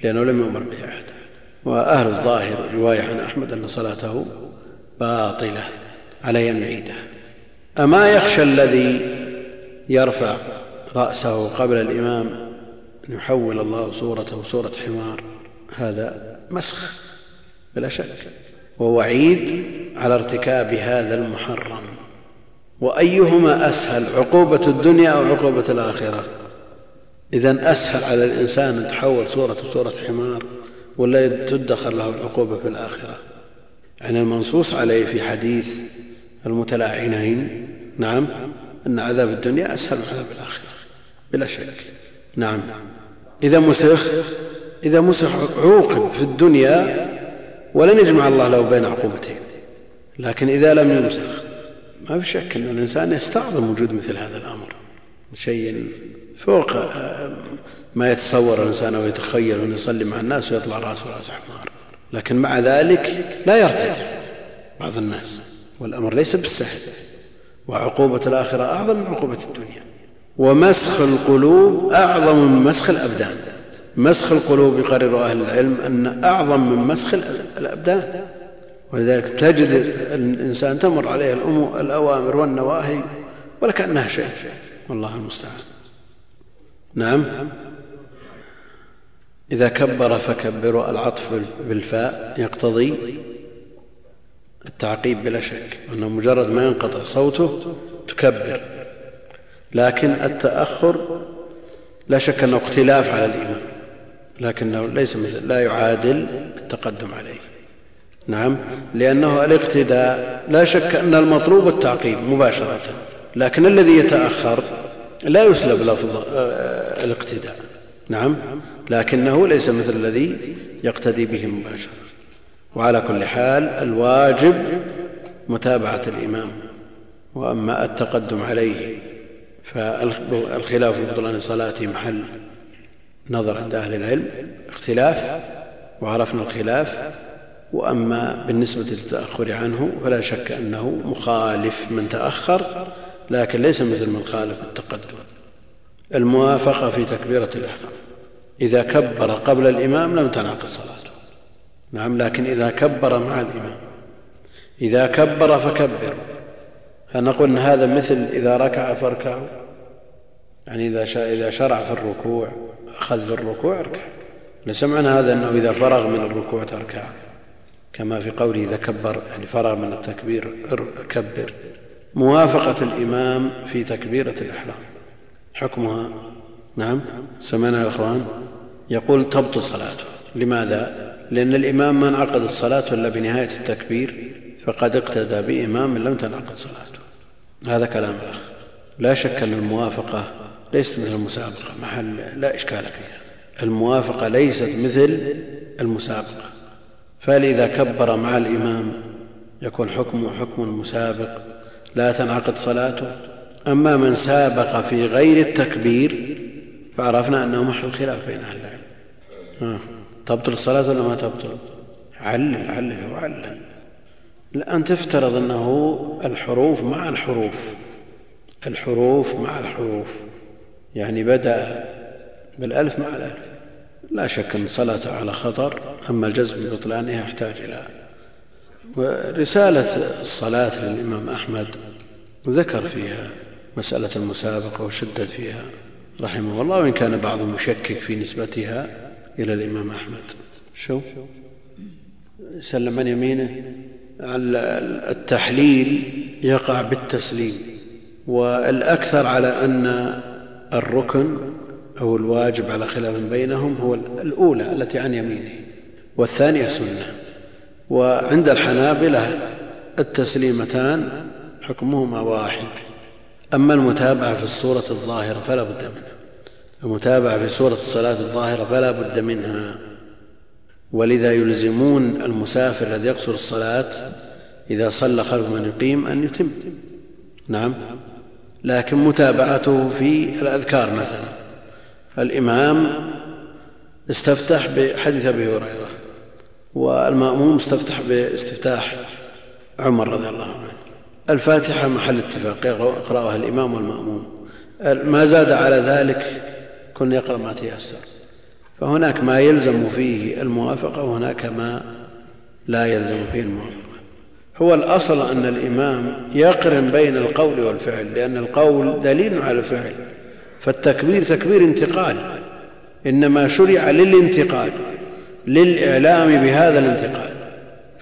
[SPEAKER 2] لأنه لم يؤمر بالإعادة. وأهل الظاهر رواية عن أحمد أن صلاته باطلة عليه أن يعيدها أما يخشى الذي يرفع رأسه قبل الإمام أن يحول الله صورته صورة حمار هذا مسخ بلا شك. ووعيد على ارتكاب هذا المحرم. وأيهما أسهل عقوبة الدنيا أو عقوبة الآخرة؟ إذا أسهل على الإنسان أن تحول صورته صورة حمار ولا تدخر له العقوبة في الآخرة. يعني المنصوص عليه في حديث المتلاعنين نعم أن عذاب الدنيا أسهل من عذاب الآخرة بلا شك. نعم. إذا مسخ إذا مسخ عوقب في الدنيا ولن يجمع الله له بين عقوبتين. لكن إذا لم يمسخ ما في شك أن الإنسان يستعظم وجود مثل هذا الأمر. شيء فوق ما يتصور الإنسان أو يتخيل أن يصلي مع الناس ويطلع رأسه رأس حمار. لكن مع ذلك لا يرتدع بعض الناس. والأمر ليس بالسهل. وعقوبة الآخرة أعظم من عقوبة الدنيا. ومسخ القلوب أعظم من مسخ الأبدان. مسخ القلوب يقرر أهل العلم أن أعظم من مسخ الأبدان. ولذلك تجد الإنسان تمر عليه الأوامر والنواهي ولكأنها شيء. والله المستعان. نعم. إذا كبر فكبروا العطف بالفاء يقتضي التعقيب بلا شك أنه مجرد ما ينقطع صوته تكبر. لكن التأخر لا شك أنه اختلاف على الإمام لكنه ليس مثل لا يعادل التقدم عليه. نعم لأنه الاقتداء لا شك أن المطلوب التعقيب مباشرة لكن الذي يتأخر لا يسلب لفظ آه، الاقتداء. نعم لكنه ليس مثل الذي يقتدي به مباشرة. وعلى كل حال الواجب متابعة الإمام وأما التقدم عليه فالخلاف في بطلان صلاته محل نظر عند أهل العلم اختلاف وعرفنا الخلاف وأما بالنسبة للتأخر عنه فلا شك أنه مخالف من تأخر لكن ليس مثل من خالف التقدم. الموافقة في تكبيرة الإحرام. إذا كبر قبل الإمام لم تنعقد صلاته. نعم لكن إذا كبر مع الإمام. إذا كبر فكبر. فنقول إن هذا مثل إذا ركع فاركعوا. يعني إذا إذا شرع في الركوع أخذ في الركوع اركع. ليس هذا أنه إذا فرغ من الركوع تركع. كما في قوله إذا كبر يعني فرغ من التكبير كبر. موافقة الإمام في تكبيرة الإحرام. حكمها نعم سمعنا يا إخوان؟ يقول تبطل صلاته. لماذا؟ لأن الإمام ما انعقد الصلاة إلا بنهاية التكبير فقد اقتدى بإمام لم تنعقد صلاته. هذا كلام الأخ. لا شك أن الموافقة ليست مثل المسابقة. محل لا إشكال فيها. الموافقة ليست مثل المسابقة. فإذا كبر مع الإمام. يكون حكمه حكم المسابق لا تنعقد صلاته. أما من سابق في غير التكبير فعرفنا أنه محل خلاف بين أهل العلم. تبطل الصلاة ولا ما تبطل؟ علل علل وعلل الآن تفترض أنه الحروف مع الحروف. الحروف مع الحروف. يعني بدأ بالألف مع الألف. لا شك أن صلاته على خطر أما الجزم ببطلانها يحتاج إلى. ورسالة الصلاة للإمام أحمد ذكر فيها مسألة المسابقة وشدد فيها رحمه الله وإن كان بعضهم يشكك في نسبتها إلى الإمام أحمد. شو؟ سلم عن يمينه التحليل يقع بالتسليم والأكثر على أن الركن أو الواجب على خلاف بينهم هو الأولى التي عن يمينه والثانية سنة. وعند الحنابلة التسليمتان حكمهما واحد. أما المتابعة في الصورة الظاهرة فلا بد منها. المتابعة في صورة الصلاة الظاهرة فلا بد منها. ولذا يلزمون المسافر الذي يقصر الصلاة إذا صلى خلف من يقيم أن يتم. نعم. لكن متابعته في الأذكار مثلا. الإمام استفتح بحديث أبي هريرة والمأموم استفتح باستفتاح عمر رضي الله عنه. الفاتحة محل اتفاق يقرأها الإمام والمأموم. ما زاد على ذلك كن يقرأ ما تيسر. فهناك ما يلزم فيه الموافقة وهناك ما لا يلزم فيه الموافقة. هو الأصل أن الإمام يقرن بين القول والفعل لأن القول دليل على الفعل. فالتكبير تكبير انتقال إنما شرع للانتقال للإعلام بهذا الانتقال.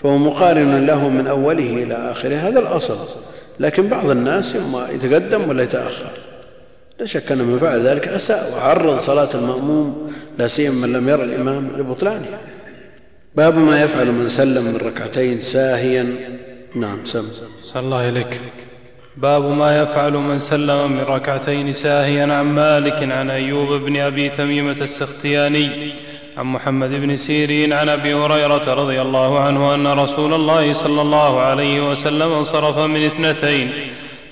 [SPEAKER 2] فهو مقارن له من أوله إلى آخره. هذا الأصل. لكن بعض الناس يتقدم ولا يتأخر. لا شك أن من فعل ذلك أساء وعرض صلاة المأموم لا سيما من لم يرى الإمام لبطلانها باب ما يفعل من سلم من ركعتين ساهيا. نعم سم.
[SPEAKER 3] صلى الله إليك باب ما يفعل من سلم من ركعتين ساهيا عن مالك عن أيوب بن أبي تميمة السختياني عن محمد بن سيرين عن أبي هريرة رضي الله عنه أن رسول الله صلى الله عليه وسلم انصرف من اثنتين.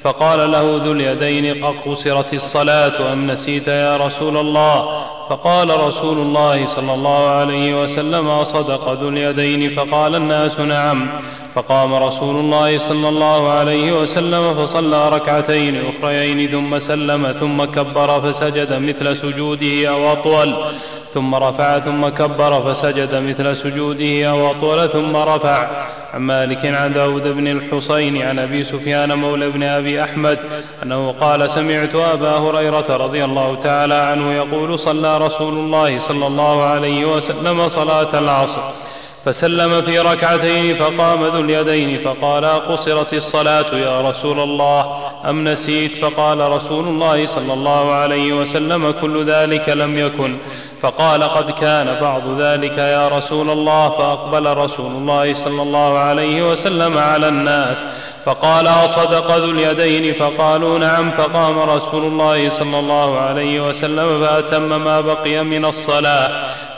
[SPEAKER 3] فقال له ذو اليدين قد قصرت الصلاة أم نسيت يا رسول الله؟ فقال رسول الله صلى الله عليه وسلم أصدق ذو اليدين؟ فقال الناس نعم. فقام رسول الله صلى الله عليه وسلم فصلى ركعتين أخريين ثم سلم ثم كبر فسجد مثل سجوده أو أطول. ثم رفع ثم كبر فسجد مثل سجوده أو أطول ثم رفع. عن مالك عن داود بن الحصين عن أبي سفيان مولى بن أبي أحمد أنه قال سمعت أبا هريرة رضي الله تعالى عنه يقول صلى رسول الله صلى الله عليه وسلم صلاة العصر. فسلم في ركعتين فقام ذو اليدين فقال قصرت الصلاة يا رسول الله؟ أم نسيت؟ فقال رسول الله صلى الله عليه وسلم كل ذلك لم يكن. فقال قد كان بعض ذلك يا رسول الله فأقبل رسول الله صلى الله عليه وسلم على الناس. فقال أصدق ذو اليدين؟ فقالوا نعم. فقام رسول الله صلى الله عليه وسلم فأتم ما بقي من الصلاة.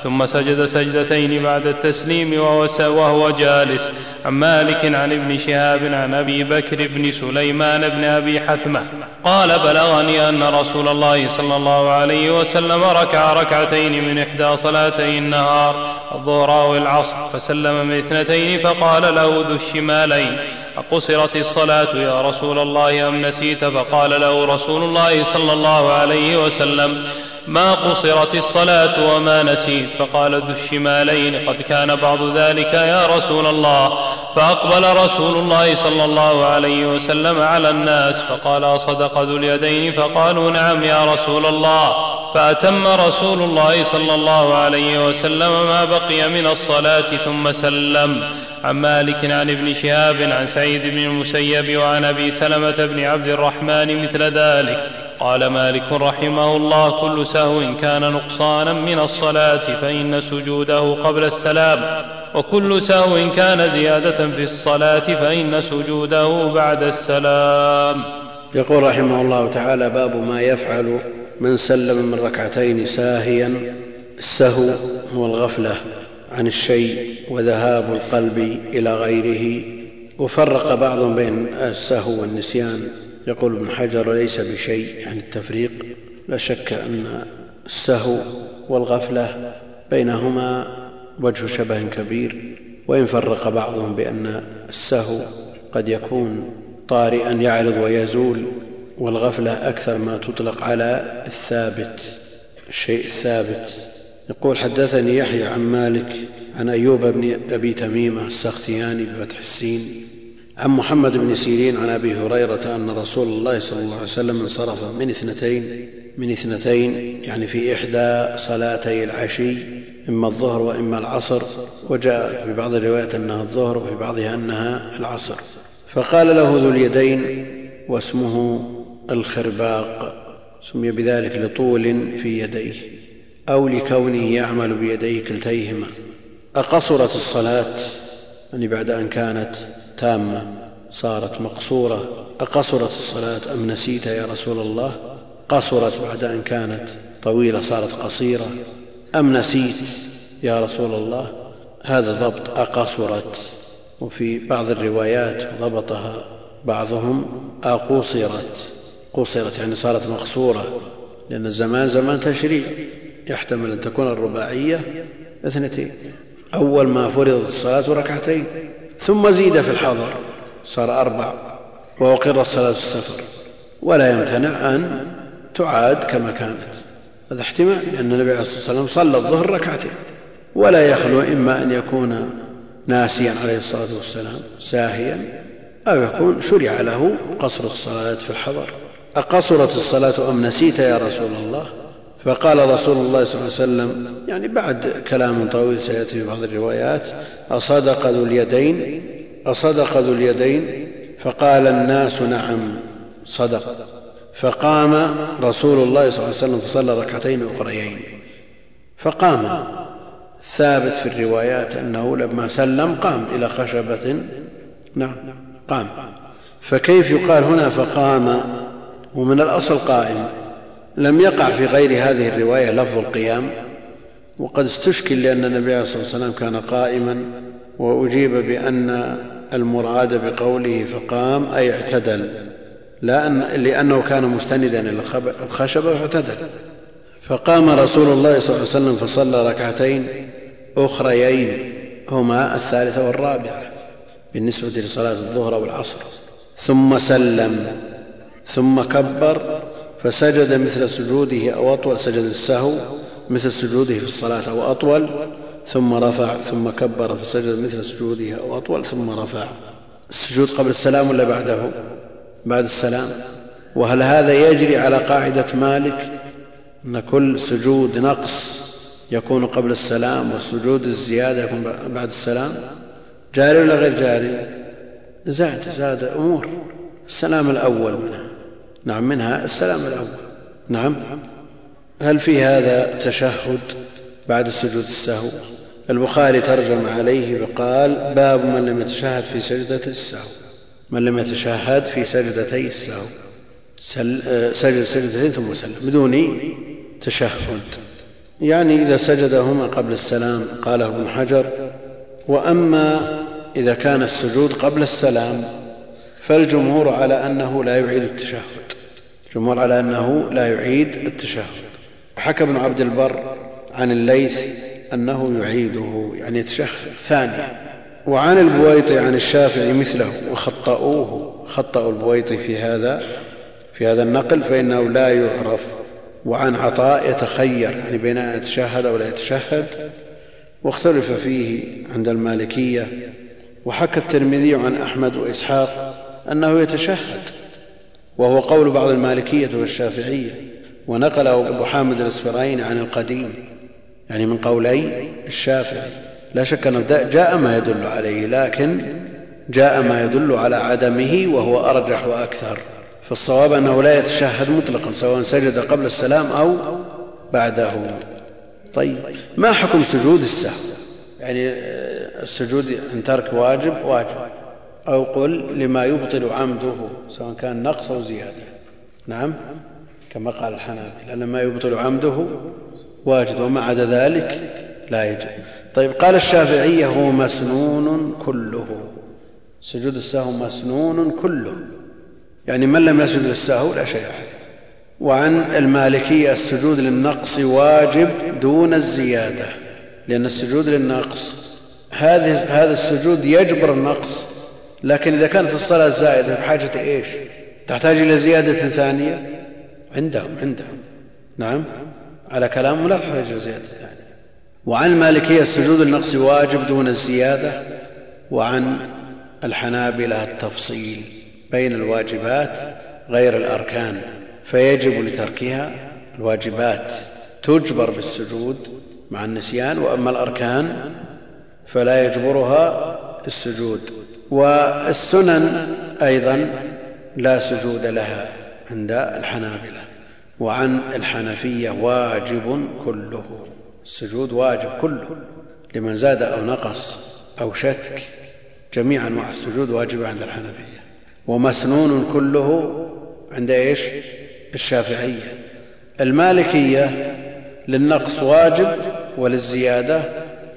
[SPEAKER 3] ثم سجد سجدتين بعد التسليم وهو جالس. عن مالك عن ابن شهاب عن أبي بكر بن سليمان بن أبي حثمة. قال بلغني أن رسول الله صلى الله عليه وسلم ركع ركعتين من إحدى صلاتي النهار الظهر أو العصر فسلم من اثنتين فقال له ذو الشمالين أقصرت الصلاة يا رسول الله أم نسيت؟ فقال له رسول الله صلى الله عليه وسلم ما قصرت الصلاة وما نسيت. فقال ذو الشمالين قد كان بعض ذلك يا رسول الله. فأقبل رسول الله صلى الله عليه وسلم على الناس فقال صدق ذو اليدين؟ فقالوا نعم يا رسول الله. فأتم رسول الله صلى الله عليه وسلم ما بقي من الصلاة ثم سلم. عن مالك عن ابن شهاب عن سعيد بن المسيب وعن أبي سلمة بن عبد الرحمن مثل ذلك. قال مالك رحمه الله كل سهو كان نقصانا من الصلاة فإن سجوده قبل السلام. وكل سهو كان زيادة في الصلاة فإن سجوده بعد السلام.
[SPEAKER 2] يقول رحمه الله تعالى باب ما يفعل من سلم من ركعتين ساهيا. السهو هو الغفلة عن الشيء وذهاب القلب إلى غيره. وفرق بعضهم بين السهو والنسيان. يقول ابن حجر ليس بشيء يعني التفريق. لا شك أن السهو والغفلة بينهما وجه شبه كبير وإن فرق بعضهم بأن السهو قد يكون طارئا يعرض ويزول والغفلة أكثر ما تطلق على الثابت الشيء الثابت. يقول حدثني يحيى عن مالك عن أيوب بن أبي تميمة السختياني بفتح السين عن محمد بن سيرين عن أبي هريرة أن رسول الله صلى الله عليه وسلم انصرف من اثنتين من اثنتين يعني في إحدى صلاتي العشي إما الظهر وإما العصر وجاء في بعض الروايات أنها الظهر وفي بعضها أنها العصر. فقال له ذو اليدين واسمه الخرباق سمي بذلك لطول في يديه أو لكونه يعمل بيديه كلتيهما. أقصرت الصلاة يعني بعد أن كانت تامة صارت مقصورة. أقصرت الصلاة أم نسيت يا رسول الله؟ قصرت بعد أن كانت طويلة صارت قصيرة. أم نسيت يا رسول الله؟ هذا ضبط أقصرت. وفي بعض الروايات ضبطها بعضهم أقصرت. قصرت يعني صارت مقصورة. لأن الزمان زمان تشريع. يحتمل أن تكون الرباعية اثنتين. أول ما فرضت الصلاة ركعتين. ثم زيد في الحضر. صار أربع. وأقرت صلاة السفر. ولا يمتنع أن تعاد كما كانت. هذا احتمال لأن النبي عليه الصلاة والسلام صلى الظهر ركعتين. ولا يخلو إما أن يكون ناسيا عليه الصلاة والسلام ساهيا أو يكون شرع له قصر الصلاة في الحضر. أقصرت الصلاة أم نسيت يا رسول الله؟ فقال رسول الله صلى الله عليه وسلم يعني بعد كلام طويل سيأتي في بعض الروايات أصدق ذو اليدين؟ أصدق ذو اليدين؟ فقال الناس نعم صدق. فقام رسول الله صلى الله عليه وسلم فصلى ركعتين أخريين فقام. ثابت في الروايات أنه لما سلم قام إلى خشبة. نعم قام. فكيف يقال هنا فقام؟ ومن الأصل قائم. لم يقع في غير هذه الرواية لفظ القيام وقد استشكل لأن النبي عليه الصلاة والسلام كان قائما وأجيب بأن المراد بقوله فقام أي اعتدل لا أن لأنه كان مستندا إلى الخشبة فاعتدل فقام رسول الله صلى الله عليه وسلم فصلى ركعتين أخريين هما الثالثة والرابعة بالنسبة لصلاة الظهر والعصر. ثم سلم ثم كبر فسجد مثل سجوده أو أطول سجد السهو مثل سجوده في الصلاة أو أطول ثم رفع ثم كبر فسجد مثل سجوده أو أطول ثم رفع. السجود قبل السلام ولا بعده؟ بعد السلام. وهل هذا يجري على قاعدة مالك أن كل سجود نقص يكون قبل السلام والسجود الزيادة يكون بعد السلام؟ جاري ولا غير جاري؟ زاد زاد أمور. السلام الأول منها. نعم منها السلام الأول. نعم. هل في هذا تشهد بعد السجود السهو؟ البخاري ترجم عليه وقال باب من لم يتشهد في سجدة السهو. من لم يتشهد في سجدتي السهو. سجد سجدتين ثم سلم بدون تشهد. يعني إذا سجدهما قبل السلام قاله ابن حجر وأما إذا كان السجود قبل السلام فالجمهور على أنه لا يعيد التشهد. الجمهور على أنه لا يعيد التشهد. حكى ابن عبد البر عن الليث أنه يعيده يعني يتشهد ثانيا وعن البويطي عن الشافعي مثله وخطأوه خطأوا البويطي في هذا في هذا النقل فإنه لا يعرف. وعن عطاء يتخير يعني بين أن يتشهد أو لا يتشهد. واختلف فيه عند المالكية. وحكى الترمذي عن أحمد وإسحاق أنه يتشهد. وهو قول بعض المالكية والشافعية ونقله أبو حامد الاسفراين عن القديم يعني من قولي الشافعي. لا شك أنه جاء ما يدل عليه لكن جاء ما يدل على عدمه وهو أرجح وأكثر. فالصواب أنه لا يتشهد مطلقا سواء سجد قبل السلام أو بعده. طيب ما حكم سجود السهو؟ يعني السجود إن ترك واجب؟ واجب. أو قل لما يبطل عمده سواء كان نقص أو زيادة. نعم كما قال الحنابلة ما يبطل عمده واجب وما عدا ذلك لا يجب طيب قال الشافعية هو مسنون كله. سجود السهو مسنون كله. يعني من لم يسجد للسهو؟ لا شيء عليه وعن المالكية السجود للنقص واجب دون الزيادة لأن السجود للنقص هذا السجود يجبر النقص لكن إذا كانت الصلاة زائدة بحاجة إيش؟ تحتاج إلى زيادة ثانية؟ عندهم عندهم. نعم. على كلامهم لا تحتاج إلى زيادة ثانية. وعن المالكية السجود النقص واجب دون الزيادة وعن الحنابلة التفصيل بين الواجبات غير الأركان فيجب لتركها. الواجبات تجبر بالسجود مع النسيان وأما الأركان فلا يجبرها السجود. والسنن أيضا لا سجود لها عند الحنابلة وعن الحنفية واجب كله السجود واجب كله لمن زاد أو نقص أو شك جميع انواع السجود واجبة عند الحنفية. ومسنون كله عند إيش؟ الشافعية. المالكية للنقص واجب وللزيادة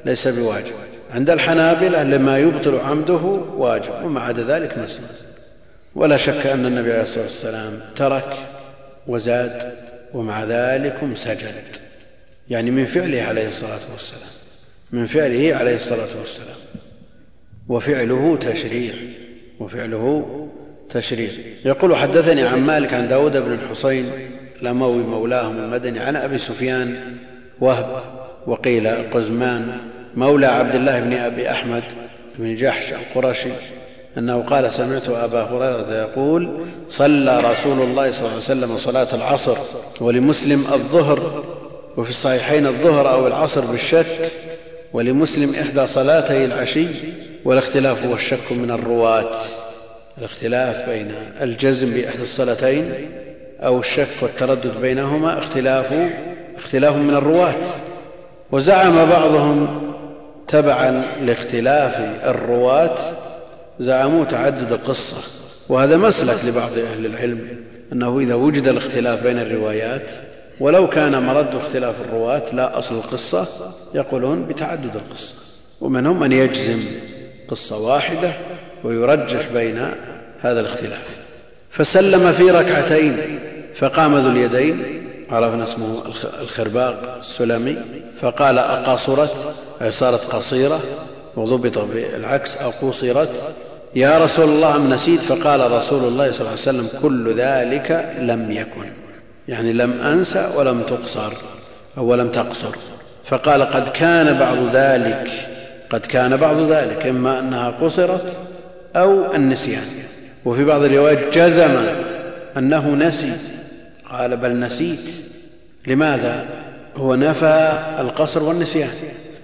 [SPEAKER 2] ليس بواجب. عند الحنابلة لما يبطل عمده واجب وما عدا ذلك مسنون ولا شك أن النبي عليه الصلاة والسلام ترك وزاد ومع ذلك سجد يعني من فعله عليه الصلاة والسلام. من فعله عليه الصلاة والسلام. وفعله تشريع. وفعله تشريع. يقول حدثني عن مالك عن داود بن الحصين الاموي مولاهم المدني عن أبي سفيان وهب وقيل قزمان مولى عبد الله بن أبي أحمد بن جحش القرشي أنه قال سمعت أبا هريرة يقول صلى رسول الله صلى الله عليه وسلم صلاة العصر ولمسلم الظهر وفي الصحيحين الظهر أو العصر بالشك ولمسلم إحدى صلاتي العشي والاختلاف والشك من الرواة. الاختلاف بين الجزم بإحدى الصلاتين أو الشك والتردد بينهما اختلاف اختلاف من الرواة. وزعم بعضهم تبعا لاختلاف الرواة زعموا تعدد القصة. وهذا مسلك لبعض أهل العلم أنه إذا وجد الاختلاف بين الروايات ولو كان مرد اختلاف الرواة لا أصل القصة يقولون بتعدد القصة. ومنهم من يجزم قصة واحدة ويرجح بين هذا الاختلاف. فسلم في ركعتين فقام ذو اليدين عرفنا اسمه الخرباق السلمي فقال أقاصرت؟ صارت قصيرة وضبط بالعكس أو قصرت. يا رسول الله أم نسيت؟ فقال رسول الله صلى الله عليه وسلم كل ذلك لم يكن يعني لم انسى ولم تقصر أو لم تقصر. فقال قد كان بعض ذلك قد كان بعض ذلك إما أنها قصرت أو النسيان. وفي بعض الروايات جزم أنه نسي. قال بل نسيت. لماذا؟ هو نفى القصر والنسيان.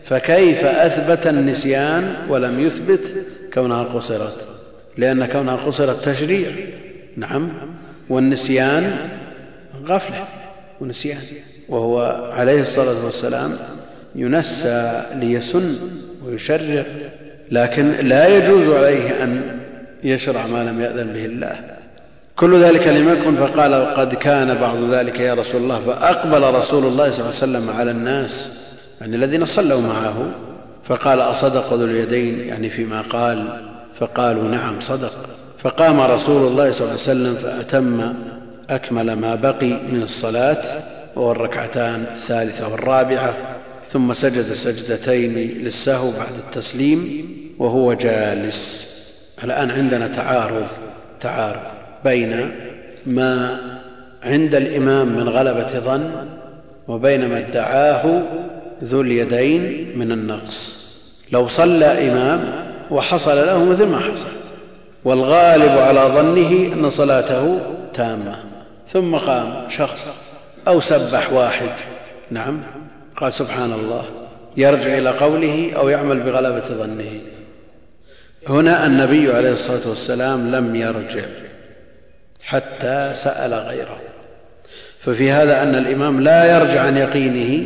[SPEAKER 2] فكيف أثبت النسيان ولم يثبت كونها قصرت؟ لأن كونها قصرت تشريع. نعم. والنسيان غفلة. ونسيان. وهو عليه الصلاة والسلام ينسى ليسن ويشرع لكن لا يجوز عليه أن يشرع ما لم يأذن به الله. كل ذلك لم يكن فقال قد كان بعض ذلك يا رسول الله. فأقبل رسول الله صلى الله عليه وسلم على الناس يعني الذين صلوا معه فقال أصدق ذو اليدين يعني فيما قال فقالوا نعم صدق. فقام رسول الله صلى الله عليه وسلم فأتم أكمل ما بقي من الصلاة وهو الركعتان الثالثة والرابعة. ثم سجد سجدتين للسهو بعد التسليم وهو جالس. الآن عندنا تعارض تعارض بين ما عند الإمام من غلبة ظن وبين ما ادعاه ذو اليدين من النقص. لو صلى إمام وحصل له مثل ما حصل. والغالب على ظنه أن صلاته تامة. ثم قام شخص أو سبح واحد. نعم. قال سبحان الله. يرجع إلى قوله أو يعمل بغلبة ظنه. هنا النبي عليه الصلاة والسلام لم يرجع حتى سأل غيره. ففي هذا أن الإمام لا يرجع عن يقينه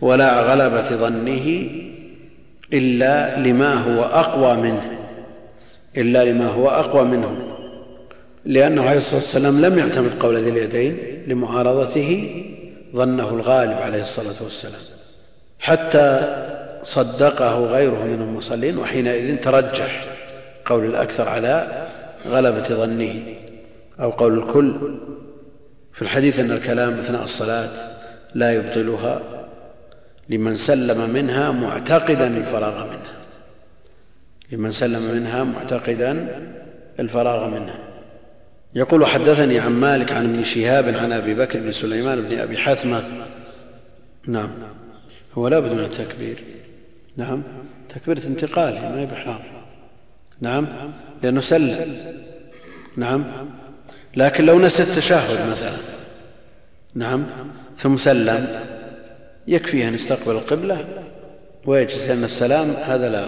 [SPEAKER 2] ولا غلبة ظنه إلا لما هو أقوى منه إلا لما هو أقوى منه. لأنه عليه الصلاة والسلام لم يعتمد قول ذي اليدين لمعارضته ظنه الغالب عليه الصلاة والسلام. حتى صدقه غيره من المصلين وحينئذ ترجح قول الأكثر على غلبة ظنه أو قول الكل. في الحديث أن الكلام أثناء الصلاة لا يبطلها. لمن سلم منها معتقدا الفراغ منها. لمن سلم منها معتقدا الفراغ منها. يقول حدثني عن مالك عن ابن شهاب عن أبي بكر بن سليمان بن أبي حثمة. نعم. هو لا بد من التكبير. نعم. تكبيرة انتقال ما هي بحرام نعم. لأنه سلم. نعم. لكن لو نسى التشهد مثلا. نعم. ثم سلم. يكفي أن يستقبل القبلة ويجلس لأن السلام هذا لا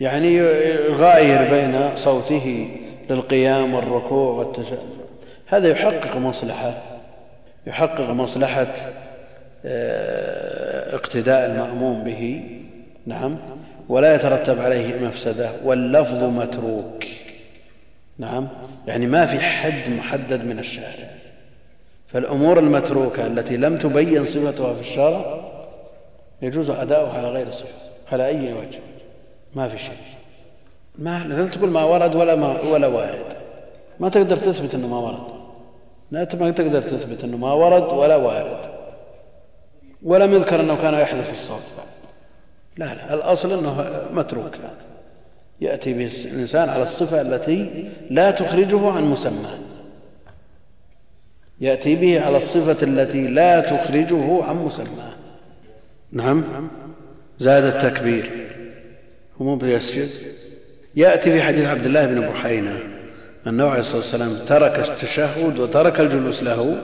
[SPEAKER 2] يعني يغاير بين صوته للقيام والركوع والتشهد هذا يحقق مصلحة يحقق مصلحة آه، اقتداء المأموم به. نعم. ولا يترتب عليه مفسدة واللفظ متروك. نعم. يعني ما في حد محدد من الشارع. فالأمور المتروكة التي لم تبين صفتها في الشرع يجوز أداؤها على غير الصفة على أي وجه ما في شيء. ما لا تقول ما ورد ولا ما ولا وارد. ما تقدر تثبت إنه ما ورد. لا تقدر تثبت إنه ما ورد ولا وارد. ولم يذكر إنه كان يحذف الصوت. لا لا. الأصل إنه متروك. يأتي به الانسان على الصفة التي لا تخرجه عن مسماه يأتي به على الصفة التي لا تخرجه عن مسماه نعم. زاد التكبير. هو مو يسجد يأتي في حديث عبد الله بن بحينة انه عليه الصلاة والسلام ترك التشهد وترك الجلوس له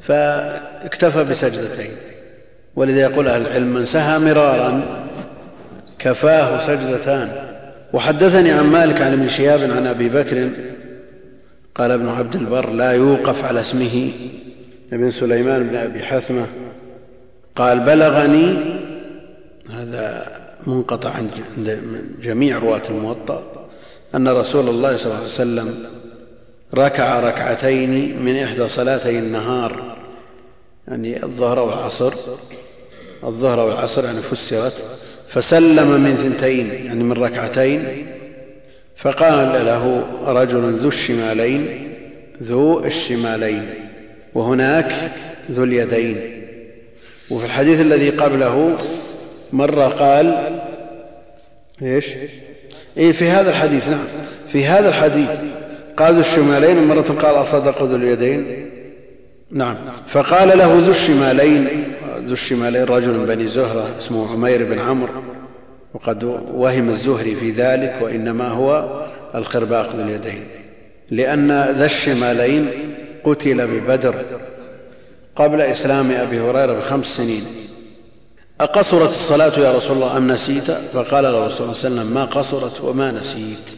[SPEAKER 2] فاكتفى بسجدتين. ولذا يقول أهل العلم من سهى مرارا كفاه سجدتان. وحدثني عن مالك عن ابن شهاب عن أبي بكر قال ابن عبد البر لا يوقف على اسمه. ابن سليمان بن أبي حثمة قال بلغني هذا منقطع عن جميع رواة الموطأ أن رسول الله صلى الله عليه وسلم ركع ركعتين من إحدى صلاتي النهار يعني الظهر والعصر الظهر والعصر يعني فسرت فسلم من ثنتين يعني من ركعتين فقال له رجل ذو الشمالين ذو الشمالين وهناك ذو اليدين. وفي الحديث الذي قبله مرة قال إيش؟ اي في هذا الحديث نعم. في هذا الحديث قال ذو الشمالين ومرة قال أصدق ذو اليدين. نعم. فقال له ذو الشمالين ذو الشمالين رجل بني زهرة اسمه عمير بن عمرو. وقد وهم الزهري في ذلك وإنما هو الخرباق ذو اليدين. لأن ذا الشمالين قتل ببدر قبل إسلام أبي هريرة بخمس سنين. أقصرت الصلاة يا رسول الله أم نسيت؟ فقال له صلى الله عليه وسلم ما قصرت وما نسيت.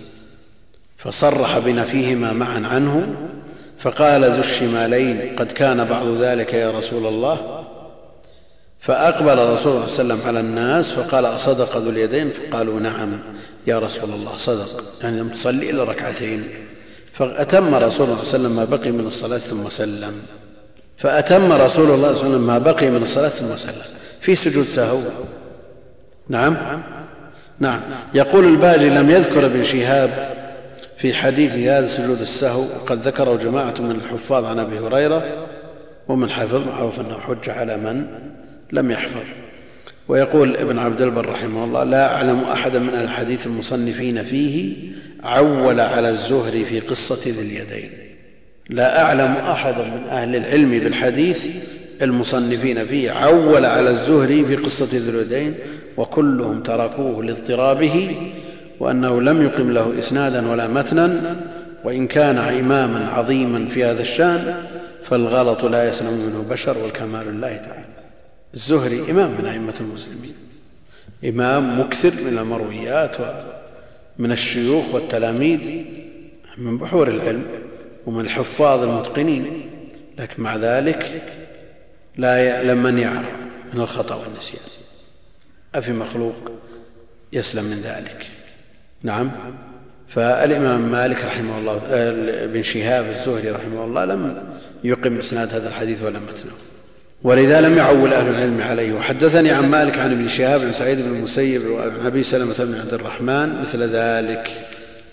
[SPEAKER 2] فصرح بنفيهما معا عنه فقال ذو الشمالين قد كان بعض ذلك يا رسول الله فأقبل رسول الله صلى الله عليه وسلم على الناس فقال أصدق ذو اليدين؟ فقالوا نعم. يا رسول الله صدق. يعني لم تصلي إلا ركعتين. فأتم رسول الله صلى الله عليه وسلم ما بقي من الصلاة ثم سلم. فأتم رسول الله صلى الله عليه وسلم ما بقي من الصلاة ثم سلم. في سجود سهو. نعم؟ نعم. يقول الباجي لم يذكر ابن شهاب في حديث هذا سجود السهو قد ذكره جماعة من الحفاظ عن أبي هريرة ومن حفظ معروف انه حج على من؟ لم يحفظ. ويقول ابن عبد البر رحمه الله لا أعلم أحدا من الحديث المصنفين فيه عول على الزهري في قصة ذي اليدين. لا أعلم أحدا من أهل العلم بالحديث المصنفين فيه عول على الزهري في قصة ذي اليدين وكلهم تركوه لاضطرابه وأنه لم يقم له إسنادا ولا متنا وإن كان إماما عظيما في هذا الشأن فالغلط لا يسلم منه بشر والكمال لله تعالى. الزهري إمام من أئمة المسلمين. إمام مكثر من المرويات ومن الشيوخ والتلاميذ من بحور العلم ومن الحفاظ المتقنين. لكن مع ذلك لا يعلم من يعرف من الخطأ والنسيان. أفي مخلوق يسلم من ذلك. نعم. فالإمام مالك رحمه الله ابن شهاب الزهري رحمه الله لم يقم إسناد هذا الحديث ولا متنه ولذا لم يعول أهل العلم عليه. وحدثني عن مالك عن ابن شهاب بن سعيد بن المسيب وعن أبي سلمة بن عبد الرحمن مثل ذلك.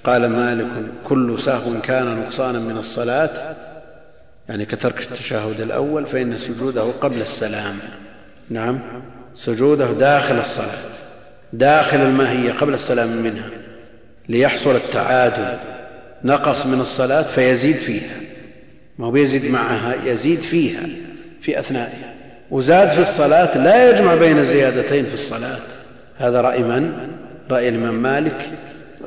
[SPEAKER 2] قال مالك كل سهو كان نقصانا من الصلاة يعني كترك التشهد الأول فإن سجوده قبل السلام. نعم سجوده داخل الصلاة داخل الماهية قبل السلام منها ليحصل التعادل. نقص من الصلاة فيزيد فيها ما هو بيزيد معها يزيد فيها. في أثنائها وزاد في الصلاة لا يجمع بين الزيادتين في الصلاة. هذا رأي من؟ رأي الإمام مالك.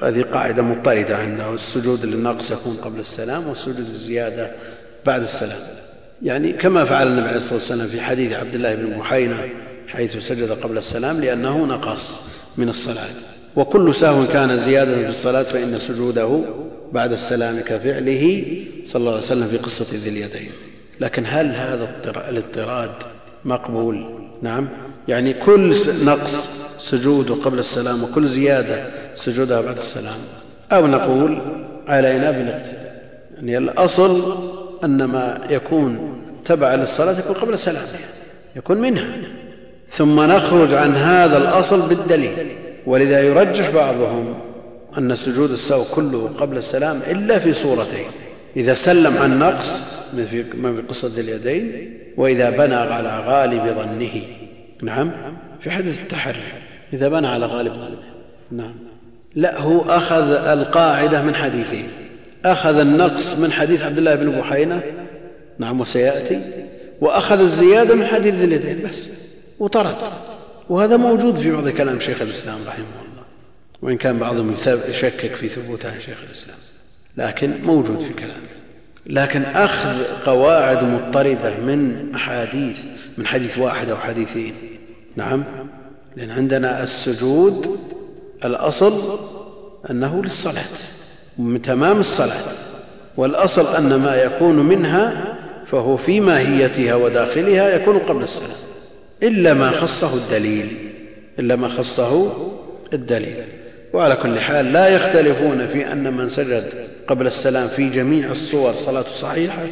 [SPEAKER 2] هذه قاعدة مضطردة عنده. السجود للنقص يكون قبل السلام والسجود للزيادة بعد السلام. يعني كما فعل النبي عليه الصلاة والسلام في حديث عبد الله بن بحينة حيث سجد قبل السلام لأنه نقص من الصلاة. وكل سهو كان زيادة في الصلاة فإن سجوده بعد السلام كفعله صلى الله عليه وسلم في قصة ذي اليدين. لكن هل هذا الاضطراد مقبول؟ نعم. يعني كل نقص سجوده قبل السلام وكل زيادة سجودها بعد السلام. أو نقول علينا بالاقتداء. يعني الأصل أن ما يكون تبعا للصلاة يكون قبل السلام يكون منها. ثم نخرج عن هذا الأصل بالدليل. ولذا يرجح بعضهم أن سجود السهو كله قبل السلام إلا في صورتين. إذا سلم عن نقص من في قصة اليدين وإذا بنى على غالب ظنه. نعم؟ في حدث التحري. إذا بنى على غالب ظنه. نعم. لا هو أخذ القاعدة من حديثين أخذ النقص من حديث عبد الله بن بحينة. نعم وسيأتي. وأخذ الزيادة من حديث اليدين. بس. وطرد. وهذا موجود في بعض كلام شيخ الإسلام رحمه الله. وإن كان بعضهم يشكك في ثبوتها شيخ الإسلام. لكن موجود في كلامه لكن أخذ قواعد مضطردة من أحاديث من حديث واحد أو حديثين. نعم. لأن عندنا السجود الأصل أنه للصلاة من تمام الصلاة. والأصل أن ما يكون منها فهو في ماهيتها وداخلها يكون قبل السلام إلا ما خصه الدليل إلا ما خصه الدليل. وعلى كل حال لا يختلفون في أن من سجد قبل السلام في جميع الصور صلاة صحيحة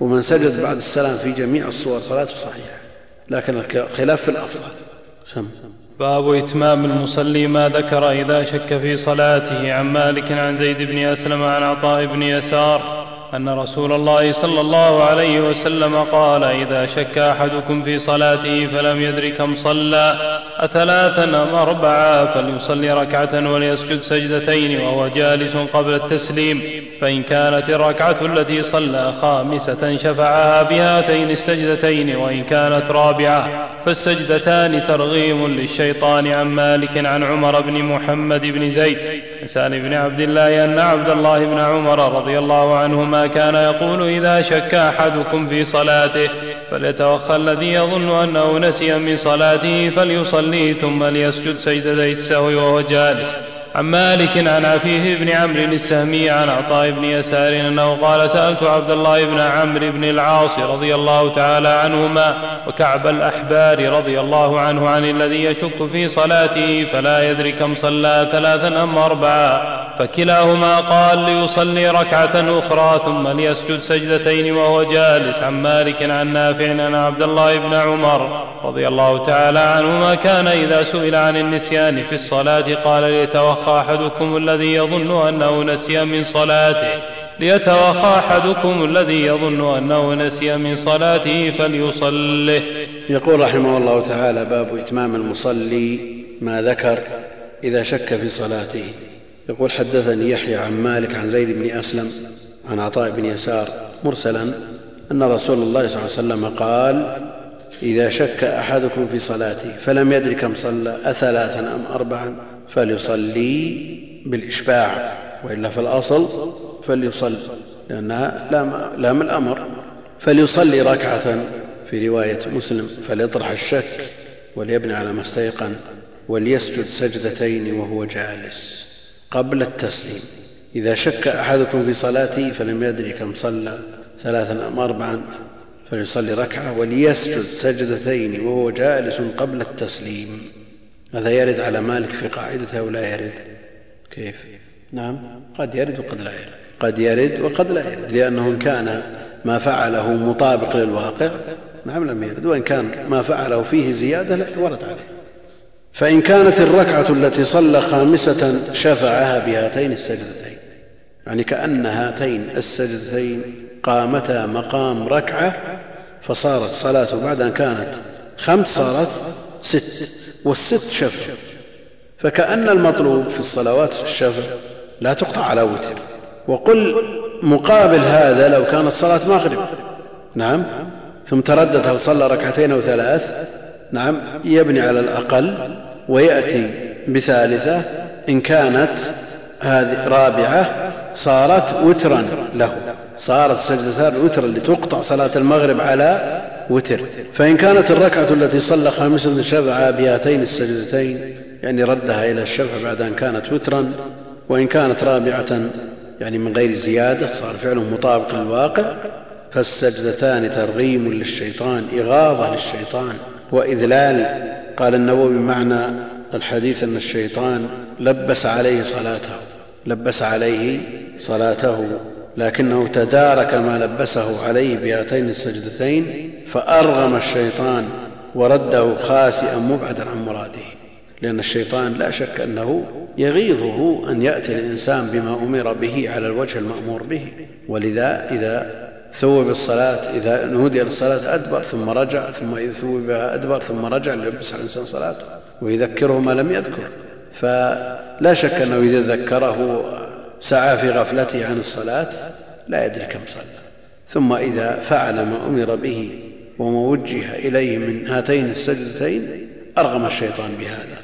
[SPEAKER 2] ومن سجد بعد السلام في جميع الصور صلاة صحيحة. لكن الخلاف في الأفضل. سم.
[SPEAKER 3] باب إتمام المصلي ما ذكر إذا شك في صلاته عن مالك عن زيد بن أسلم عن عطاء بن يسار أن رسول الله صلى الله عليه وسلم قال إذا شك أحدكم في صلاته فلم يدر كم صلى. اثلاثا أم اربعا فليصلي ركعه وليسجد سجدتين وهو جالس قبل التسليم. فإن كانت الركعة التي صلى خامسة شفعها بهاتين السجدتين وإن كانت رابعة فالسجدتان ترغيم للشيطان عن مالك عن عمر بن محمد بن زيد. لسان بن عبد الله أن عبد الله بن عمر رضي الله عنهما كان يقول إذا شك أحدكم في صلاته فليتوخى الذي يظن أنه نسي من صلاته فليصلي ثم ليسجد سجدتي السهو وهو جالس. عن مالك عن عفيف بن عمرو السهمي عن عطاء بن يسار أنه قال سألت عبد الله بن عمرو بن العاص رضي الله تعالى عنهما وكعب الأحبار رضي الله عنه عن الذي يشك في صلاته فلا يدري كم صلى ثلاثا أم أربعا. فكلاهما قال ليصلي ركعة أخرى ثم ليسجد سجدتين وهو جالس عن مالك عن نافع عن عبد الله بن عمر رضي الله تعالى عنهما كان إذا سئل عن النسيان في الصلاة قال ليتوخى ليتوخى أحدكم الذي يظن أنه نسي من صلاته. ليتوخى أحدكم الذي يظن أنه نسي من صلاته فليصله
[SPEAKER 2] يقول رحمه الله تعالى باب إتمام المصلي ما ذكر إذا شك في صلاته. يقول حدثني يحيى عن مالك عن زيد بن أسلم عن عطاء بن يسار مرسلا أن رسول الله صلى الله عليه وسلم قال إذا شك أحدكم في صلاته فلم يدر كم صلى أثلاثا أم أربعا فليصلي بالإشباع وإلا في الأصل فليصلي لأنها لام الأمر فليصلي ركعة في رواية مسلم فليطرح الشك وليبني على ما استيقن وليسجد سجدتين وهو جالس. قبل التسليم. إذا شك أحدكم في صلاته فلم يدري كم صلى ثلاثا أم أربعا فليصلي ركعة وليسجد سجدتين وهو جالس قبل التسليم. هذا يرد على مالك في قاعدته أو لا يرد؟ كيف؟ نعم قد يرد وقد لا يرد. قد يرد وقد لا يرد لأنه إن كان ما فعله مطابق للواقع نعم لم يرد وإن كان ما فعله فيه زيادة ورد عليه. فإن كانت الركعة التي صلى خامسة شفعها بهاتين السجدتين يعني كأن هاتين السجدتين قامتا مقام ركعة فصارت صلاته بعد أن كانت خمس صارت ست والست شفع. فكأن المطلوب في الصلوات الشفع لا تقطع على وتر. وقل مقابل هذا لو كانت صلاة مغرب. نعم. ثم تردد هل صلى ركعتين أو ثلاث؟ نعم يبني على الأقل ويأتي بثالثة إن كانت هذه رابعة صارت وترا له. صارت سجدتان وترا لتقطع صلاة المغرب على وتر. فإن كانت الركعة التي صلى خامسة شفع بهاتين السجدتين يعني ردها إلى الشفع بعد أن كانت وترا وإن كانت رابعة يعني من غير زيادة صار فعله مطابق للواقع فالسجدتان ترغيم للشيطان إغاظة للشيطان. وإذلال. قال النووي معنى الحديث أن الشيطان لبس عليه صلاته لبس عليه صلاته لكنه تدارك ما لبسه عليه بهاتين السجدتين فأرغم الشيطان ورده خاسئا مبعدا عن مراده. لأن الشيطان لا شك أنه يغيظه أن يأتي الإنسان بما أمر به على الوجه المأمور به. ولذا إذا ثوب الصلاة إذا نودي للصلاة أدبر ثم رجع ثم إذا ثوب بها أدبر ثم رجع ليلبس على الإنسان صلاته ويذكره ما لم يذكر. فلا شك أنه إذا ذكره سعى في غفلته عن الصلاة لا يدري كم صلى. ثم إذا فعل ما أمر به وما وجه إليه من هاتين السجدتين أرغم الشيطان بهذا.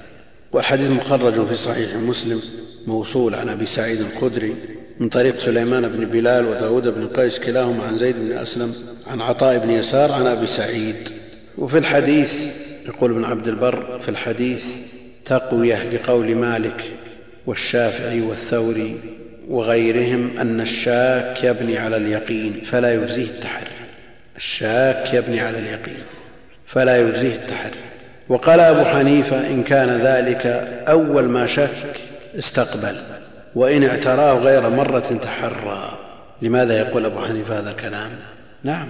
[SPEAKER 2] والحديث مخرج في صحيح مسلم موصول عن أبي سعيد الخدري من طريق سليمان بن بلال وداود بن قيس كلاهما عن زيد بن أسلم عن عطاء بن يسار عن أبي سعيد. وفي الحديث يقول ابن عبد البر في الحديث تقوية بقول مالك والشافعي والثوري وغيرهم أن الشاك يبني على اليقين فلا يجزيه التحري. الشاك يبني على اليقين فلا يجزيه التحري. وقال أبو حنيفة إن كان ذلك أول ما شك استقبل. وإن اعتراه غير مرة تحرى. لماذا يقول أبو حنيفة هذا الكلام؟ نعم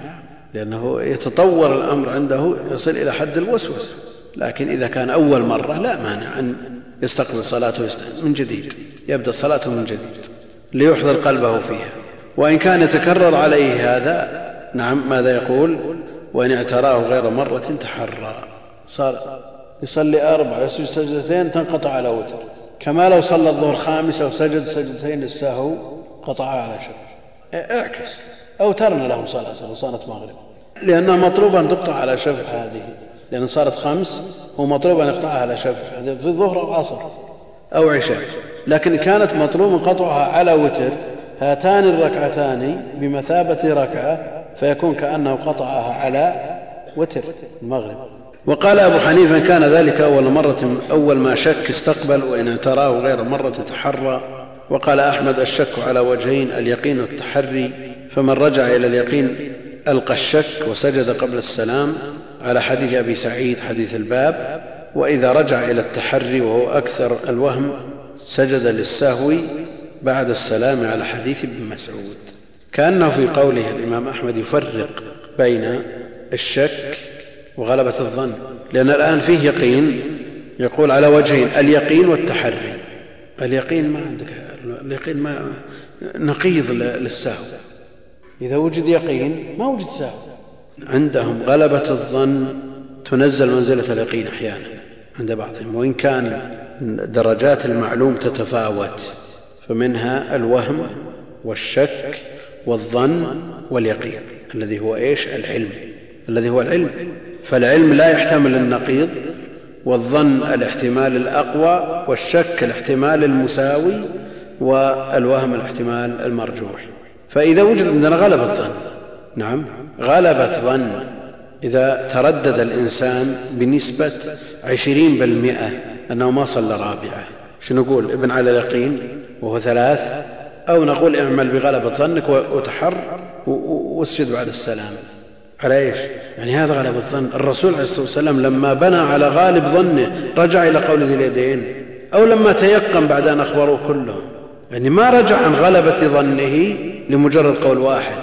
[SPEAKER 2] لأنه يتطور الأمر عنده يصل إلى حد الوسوس. لكن إذا كان أول مرة لا مانع أن يستقبل صلاته من جديد يبدأ صلاته من جديد ليحضر قلبه فيها. وإن كان يتكرر عليه هذا نعم ماذا يقول؟ وإن اعتراه غير مرة تحرى. صار يصلي أربع يسجد سجدتين تنقطع على وتر. كما لو صلى الظهر خامسة وسجد سجدتين للسهو قطع على شفع اعكس. أو ترن له صلاة لو صارت مغرب. لأنها مطلوبة أن تقطع على شفع هذه. لأن صارت خمس هو مطلوب أن يقطعها على شفع في الظهر أو عصر أو عشاء. لكن كانت مطلوب قطعها على وتر هاتان الركعتان بمثابة ركعة فيكون كأنه قطعها على وتر المغرب. وقال أبو حنيفة كان ذلك أول مرة أول ما شك استقبل وإن تراه غير مرة تحرى. وقال أحمد الشك على وجهين اليقين والتحري. فمن رجع إلى اليقين ألقى الشك وسجد قبل السلام على حديث أبي سعيد حديث الباب. وإذا رجع إلى التحري وهو أكثر الوهم سجد للسهو بعد السلام على حديث ابن مسعود. كأنه في قوله الإمام أحمد يفرق بين الشك وغلبة الظن لأن الآن فيه يقين يقول على وجهين اليقين والتحري. اليقين ما عندك اليقين ما نقيض للسهو. إذا وجد يقين ما وجد سهو. عندهم غلبة الظن تنزل منزلة اليقين أحيانا عند بعضهم وإن كان درجات المعلوم تتفاوت فمنها الوهم والشك والظن واليقين الذي هو إيش؟ العلم. الذي هو العلم. فالعلم لا يحتمل النقيض والظن الاحتمال الأقوى والشك الاحتمال المساوي والوهم الاحتمال المرجوح. فإذا وجد عندنا غلبة ظن. نعم غلبة ظن. إذا تردد الإنسان بنسبة عشرين بالمئة أنه ما صلى رابعة. شو نقول؟ ابن على اليقين وهو ثلاث؟ أو نقول اعمل بغلبة ظنك وتحر واسجد بعد السلام. على إيش؟ يعني هذا غلب الظن. الرسول عليه الصلاة والسلام لما بنى على غالب ظنه رجع إلى قول ذي اليدين أو لما تيقن بعد أن أخبروه كلهم. يعني ما رجع عن غلبة ظنه لمجرد قول واحد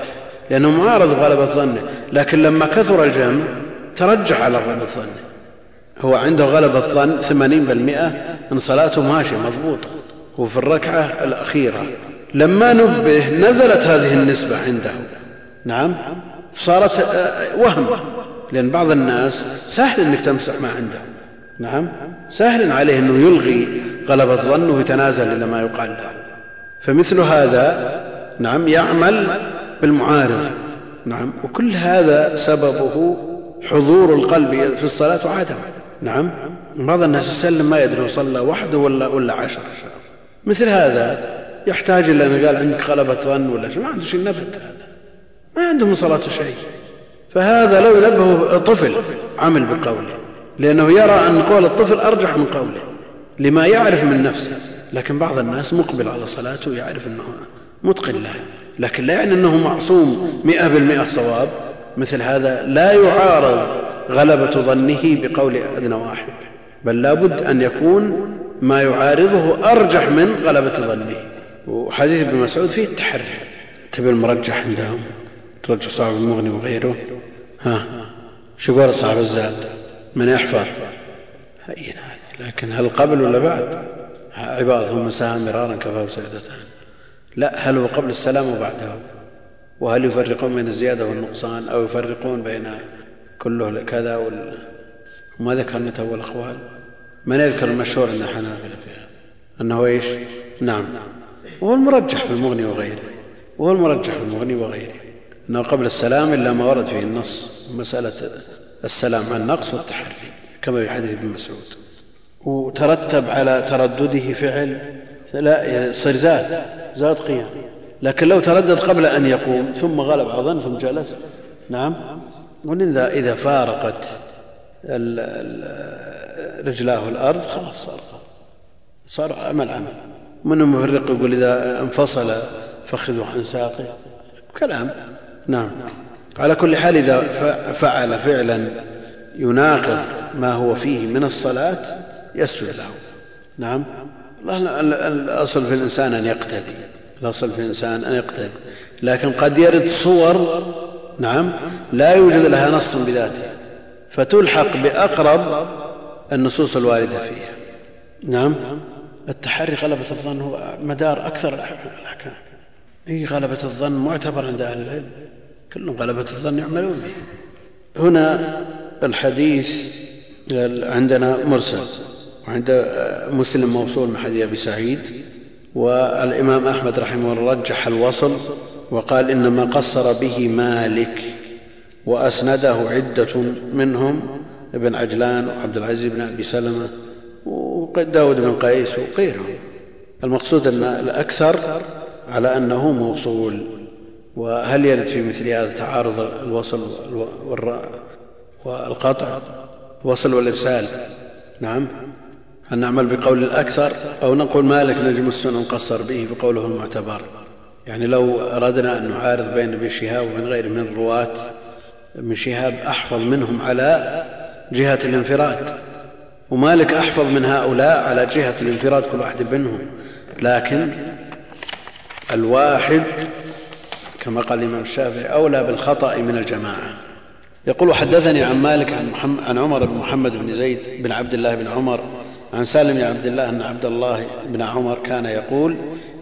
[SPEAKER 2] لأنه معارض غلبة ظنه. لكن لما كثر الجمع ترجح على غلبة ظنه. هو عنده غلبة ظن 80% ان صلاته ماشيه مضبوطه وفي الركعة الأخيرة لما نبه نزلت هذه النسبة عنده. نعم؟ صارت آه، وهم. لأن بعض الناس سهل أنك تمسح ما عنده. نعم؟ سهل عليه أنه يلغي غلبة ظنه ويتنازل إلى ما يقال له. فمثل هذا نعم يعمل بالمعارض. نعم؟ وكل هذا سببه حضور القلب في الصلاة وعدم. نعم؟ بعض الناس يسلم ما يدري صلى وحده ولا ولا عشر. مثل هذا يحتاج إلى ان قال عندك غلبة ظن ولا شيء ما عنده شيء نفد. هذا ما عنده من صلاة شيء. فهذا لو ينبه طفل عمل بقوله لأنه يرى أن قول الطفل أرجح من قوله لما يعرف من نفسه. لكن بعض الناس مقبل على صلاته ويعرف أنه متقن لها لكن لا يعني أنه معصوم مئة بالمئة صواب. مثل هذا لا يعارض غلبة ظنه بقول أدنى واحد. بل لا بد أن يكون ما يعارضه أرجح من غلبة ظنه. وحديث ابن مسعود فيه التحري تبي المرجح عندهم. ترجح صاحب المغني وغيره. ها. شو قول صاحب الزاد؟ من يحفظ هين هذه. لكن هل قبل ولا بعد؟ عبادهم مساها مرارا كفاه سجدتان لا هل هو قبل السلام وبعده وهل يفرقون بين الزيادة والنقصان أو يفرقون بين كله كذا وال... وما ذكرنا أول الأقوال من يذكر المشهور عند الحنابلة في هذا؟ أنه إيش؟ نعم. وهو المرجح في المغني وغيره. وهو المرجح في المغني وغيره. أنه قبل السلام إلا ما ورد فيه النص مسألة السلام عن النقص والتحري كما في حديث ابن مسعود. وترتب على تردده فعل لا يصير زاد زاد قيام. لكن لو تردد قبل أن يقوم ثم غلب عظن ثم جلس. نعم. ولذا إذا فارقت رجلاه الأرض خلاص صار صار عمل عمل. من المفرق يقول إذا انفصل فخذه عن ساقه. كلام. نعم. على كل حال إذا فعل فعلا يناقض ما هو فيه من الصلاة يسجد له. نعم. الأصل في الإنسان أن يقتدي. الأصل في الإنسان أن يقتدي. لكن قد يرد صور نعم لا يوجد لها نص بذاتها فتلحق بأقرب النصوص الواردة فيها. نعم. التحري غلبة الظن هو مدار أكثر الأحكام. اي غلبة الظن؟ معتبر عند أهل العلم. كلهم غلبة الظن يعملون. به هنا الحديث عندنا مرسل وعند مسلم موصول من حديث أبي سعيد والإمام أحمد رحمه الله رجح الوصل وقال إنما قصر به مالك وأسنده عدة منهم ابن عجلان وعبد العزيز بن أبي سلمة وداود بن قيس وغيرهم. المقصود أن الأكثر على أنه موصول. وهل يرد في مثل هذا تعارض الوصل والقطع؟ الوصل والإرسال. نعم. هل نعمل بقول الأكثر أو نقول مالك نجم السنن قصر به بقوله المعتبر؟ يعني لو اردنا أن نعارض بين ابن شهاب وبين غيره من الرواة ابن شهاب أحفظ منهم على جهة الانفراد ومالك أحفظ من هؤلاء على جهة الانفراد كل واحد منهم لكن الواحد كما قال الإمام الشافعي أولى بالخطأ من الجماعة. يقول حدثني عن مالك عن, محمد عن عمر بن محمد بن زيد بن عبد الله بن عمر عن سالم بن عبد الله أن عبد الله بن عمر كان يقول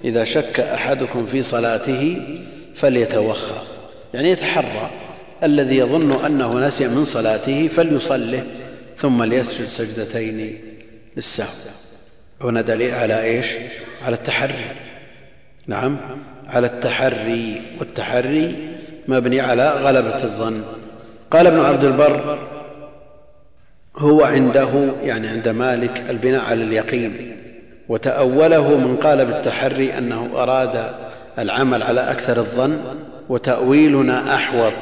[SPEAKER 2] إذا شك أحدكم في صلاته فليتوخى. يعني يتحرى. الذي يظن أنه نسي من صلاته فليصله ثم ليسجد سجدتين للسهو. هنا دليل على إيش؟ على التحري. نعم. على التحري والتحري مبني على غلبة الظن. قال ابن عبد البر هو عنده يعني عند مالك البناء على اليقين. وتأوله من قال بالتحري أنه أراد العمل على أكثر الظن وتأويلنا أحوط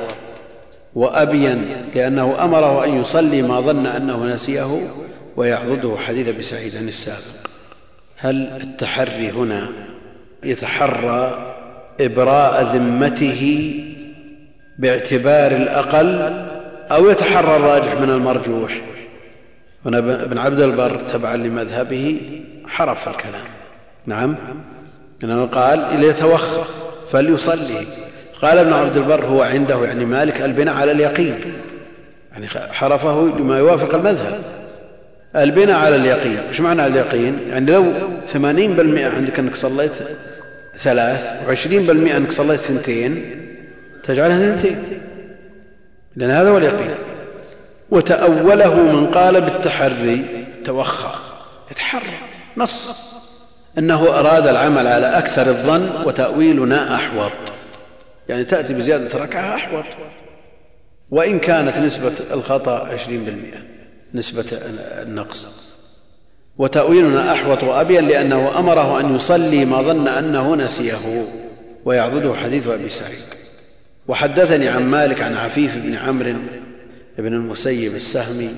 [SPEAKER 2] وأبين لأنه أمره أن يصلي ما ظن أنه نسيه ويعضده حديث بسعيد السابق. هل التحري هنا يتحرى إبراء ذمته باعتبار الأقل أو يتحرى الراجح من المرجوح. هنا ابن عبد البر تبعا لمذهبه حرف الكلام. نعم. إنه قال ليتوخى فليصلي. قال ابن عبد البر هو عنده يعني مالك البناء على اليقين. يعني حرفه لما يوافق المذهب. البناء على اليقين. إيش معنى اليقين؟ يعني لو 80% عندك إنك صليت ثلاث وعشرين بالمئة إنك صليت ثنتين تجعلها ثنتين. لأن هذا هو اليقين. وتأوله من قال بالتحري توخى يتحرى نص. إنه أراد العمل على أكثر الظن وتأويلنا أحوط. يعني تأتي بزيادة ركعة أحوط. وإن كانت نسبة الخطأ عشرين بالمئة نسبة النقص. وتأويلنا أحوط وأبين لأنه أمره أن يصلي ما ظن أنه نسيه. ويعضده حديث أبي سعيد. وحدثني عن مالك عن عفيف بن عمرو بن المسيب السهمي.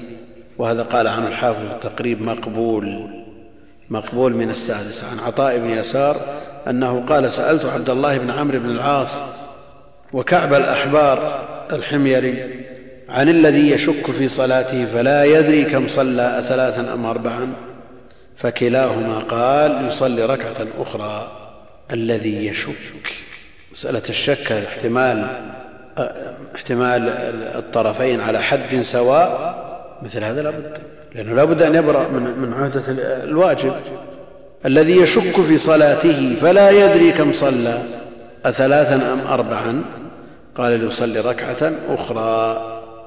[SPEAKER 2] وهذا قال عنه الحافظ في التقريب مقبول. مقبول من السادس. عن عطاء بن يسار أنه قال سألت عبد الله بن عمرو بن العاص وكعب الأحبار الحميري عن الذي يشك في صلاته فلا يدري كم صلى ثلاثا أم أربعا. فكلاهما قال يصلي ركعة أخرى. الذي يشك. مسألة الشك احتمال احتمال الطرفين على حد سواء مثل هذا لا بد. لأنه لا بد أن يبرأ من من عهدة الواجب. الذي يشك في صلاته فلا يدري كم صلى. أثلاثا أم أربعا؟ قال ليصلي ركعة أخرى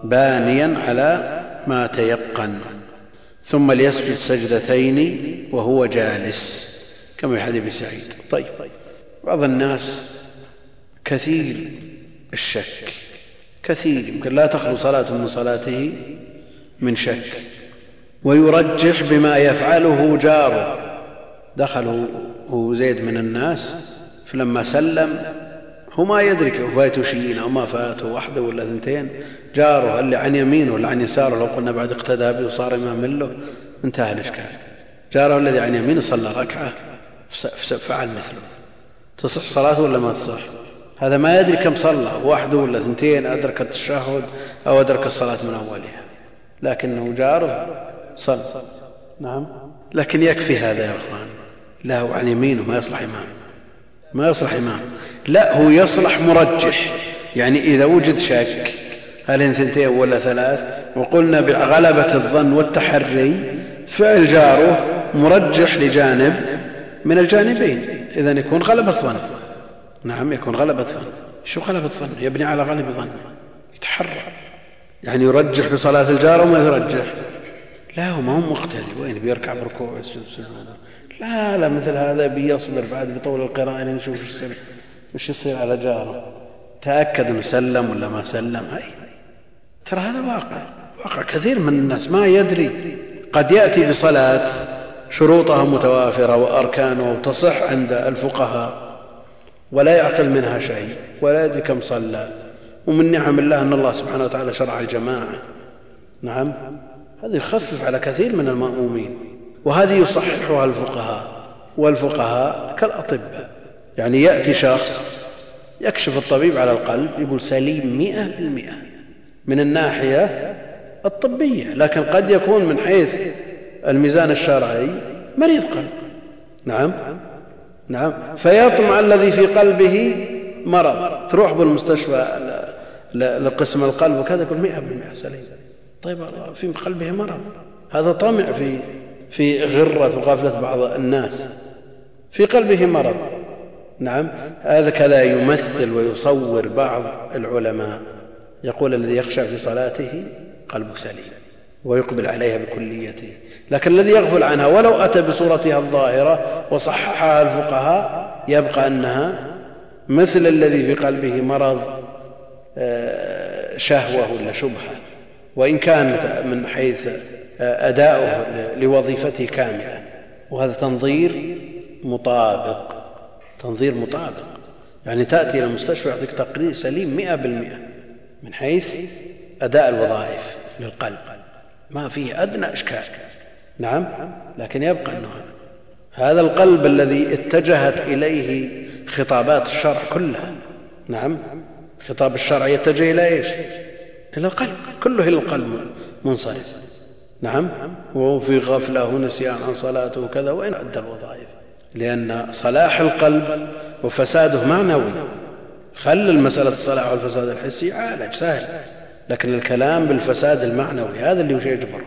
[SPEAKER 2] بانيا على ما تيقن. ثم ليسجد سجدتين وهو جالس كما في حديث سعيد. طيب بعض الناس كثير الشك كثير يمكن لا تخلو صلاة من صلاته من شك ويرجح بما يفعله جاره. دخل هو زيد من الناس فلما سلم هو ما يدرك فاته شيئين أو ما فاته واحدة ولا اثنتين جاره اللي عن يمينه ولا عن يساره لو قلنا بعد اقتدى به وصار إمام له انتهى الإشكال. جاره الذي عن يمينه صلى ركعة فعل مثله. تصح صلاته ولا ما تصح؟ هذا ما يدري كم صلى واحدة ولا اثنتين أدرك التشهد أو أدرك الصلاة من أولها. لكنه جاره صلى. نعم. لكن يكفي هذا يا إخوان. له عن يمينه ما يصلح إمام. ما يصلح إمام. لا هو يصلح مرجح. يعني إذا وجد شك هل هن ثنتين ولا ثلاث؟ وقلنا بغلبة الظن والتحري فعل جاره مرجح لجانب من الجانبين. اذا يكون غلبة ظن. نعم يكون غلبة ظن. شو غلبة ظن؟ يبني على غلب ظن. يتحرى. يعني يرجح بصلاة الجار وما يرجح. لا هو ما هو مقتدي. وين بيركع بركوع لا لا مثل هذا بيصبر بعد بطول القراءة لين يشوف إيش يصير على جاره؟ تأكد إنه سلم ولا ما سلم؟ هاي. ترى هذا واقع. واقع كثير من الناس ما يدري. قد يأتي بصلاه شروطها متوافرة واركانها وتصح عند الفقهاء ولا يعقل منها شيء ولا يدري كم صلى. ومن نعم الله أن الله سبحانه وتعالى شرع الجماعة. نعم. هذا يخفف على كثير من المأمومين. وهذه يصححها الفقهاء. والفقهاء كالأطباء. يعني يأتي شخص يكشف الطبيب على القلب يقول سليم مئة بالمئة. من الناحية الطبية لكن قد يكون من حيث الميزان الشرعي مريض قلب. نعم. نعم. فيطمع الذي في قلبه مرض. تروح بالمستشفى لقسم القلب وكذا يقول مئة بالمئة سليم. طيب في قلبه مرض. هذا طمع في في غرة وغفلة بعض الناس. في قلبه مرض. نعم. هذا كذا يمثل ويصور بعض العلماء. يقول الذي يخشع في صلاته قلبه سليم ويقبل عليها بكليته. لكن الذي يغفل عنها ولو أتى بصورتها الظاهرة وصححها الفقهاء يبقى أنها مثل الذي في قلبه مرض آه، شهوة ولا شبهة وإن كانت من حيث آه، أداؤه لوظيفته كاملة. وهذا تنظير مطابق تنظير مطابق. يعني تأتي إلى المستشفى يعطيك تقرير سليم مئة بالمئة. من حيث أداء الوظائف للقلب ما فيه أدنى إشكال. نعم لكن يبقى أنه هذا القلب الذي اتجهت إليه خطابات الشرع كلها. نعم خطاب الشرع يتجه إلى إيش؟ إلى القلب. كله إلى القلب منصرف. نعم وهو في غفلة ونسيان عن صلاته وكذا وين أدى الوظائف. لأن صلاح القلب وفساده معنوي. خل المسألة الصلاح والفساد الحسي عالج سهل. لكن الكلام بالفساد المعنوي هذا اللي وش يجبر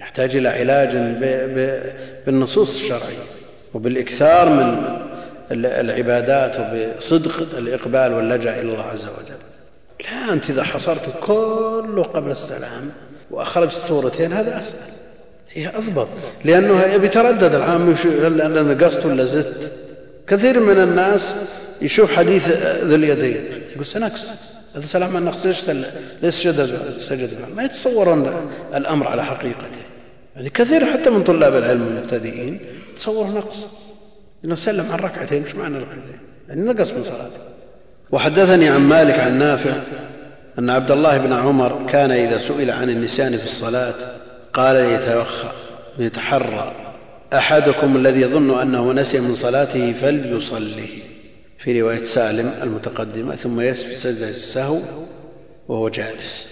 [SPEAKER 2] يحتاج إلى علاج بالنصوص الشرعية وبالإكثار من العبادات وبصدق الإقبال واللجأ إلى الله عز وجل. لا أنت إذا حصرت كله قبل السلام وأخرجت صورتين هذا أسهل. هي أضبط. لأنه يتردد العام هل نقصت ولا زدت؟ كثير من الناس يشوف حديث ذو اليدين. يقول سنقص هذا سلام النقص ليش ليش سجد سجد ما يتصورون الأمر على حقيقته. يعني كثير حتى من طلاب العلم المبتدئين تصور نقص. إنه سلم عن ركعتين إيش معنى ركعتين؟ يعني نقص من صلاته. وحدثني عن مالك عن نافع أن عبد الله بن عمر كان إذا سئل عن النسيان في الصلاة قال يتوخى يتحرى أحدكم الذي يظن أنه نسي من صلاته فليصلي في رواية سالم المتقدمة ثم يسجد سجدة السهو وهو جالس.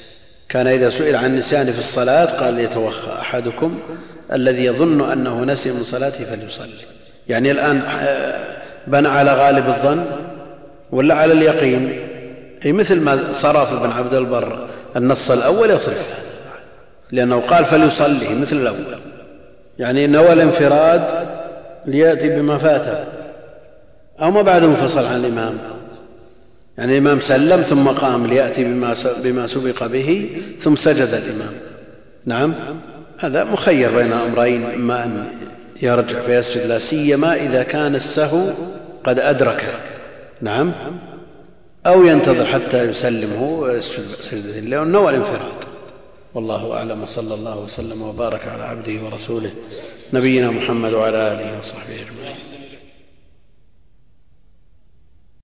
[SPEAKER 2] كان إذا سئل عن النسيان في الصلاة قال يتوخى أحدكم الذي يظن أنه نسي من صلاته فليصلي. يعني الآن آه، بنى على غالب الظن ولا على اليقين؟ أي مثل ما صرف ابن عبد البر النص الأول يصرف لأنه قال فليصلي مثل الأول. يعني نوى الانفراد ليأتي بما فاته. أو ما بعد منفصل عن الإمام. يعني الإمام سلم ثم قام ليأتي بما, بما سبق به ثم سجد الإمام. نعم. هذا مخير بين أمرين إما أن يرجع فيسجد لا سيما إذا كان السهو قد أدركه نعم. أو ينتظر حتى يسلمه سجدة لأنه الانفراد. والله أعلم وصلى الله وسلم وبارك على عبده ورسوله نبينا محمد وعلى آله وصحبه أجمعين.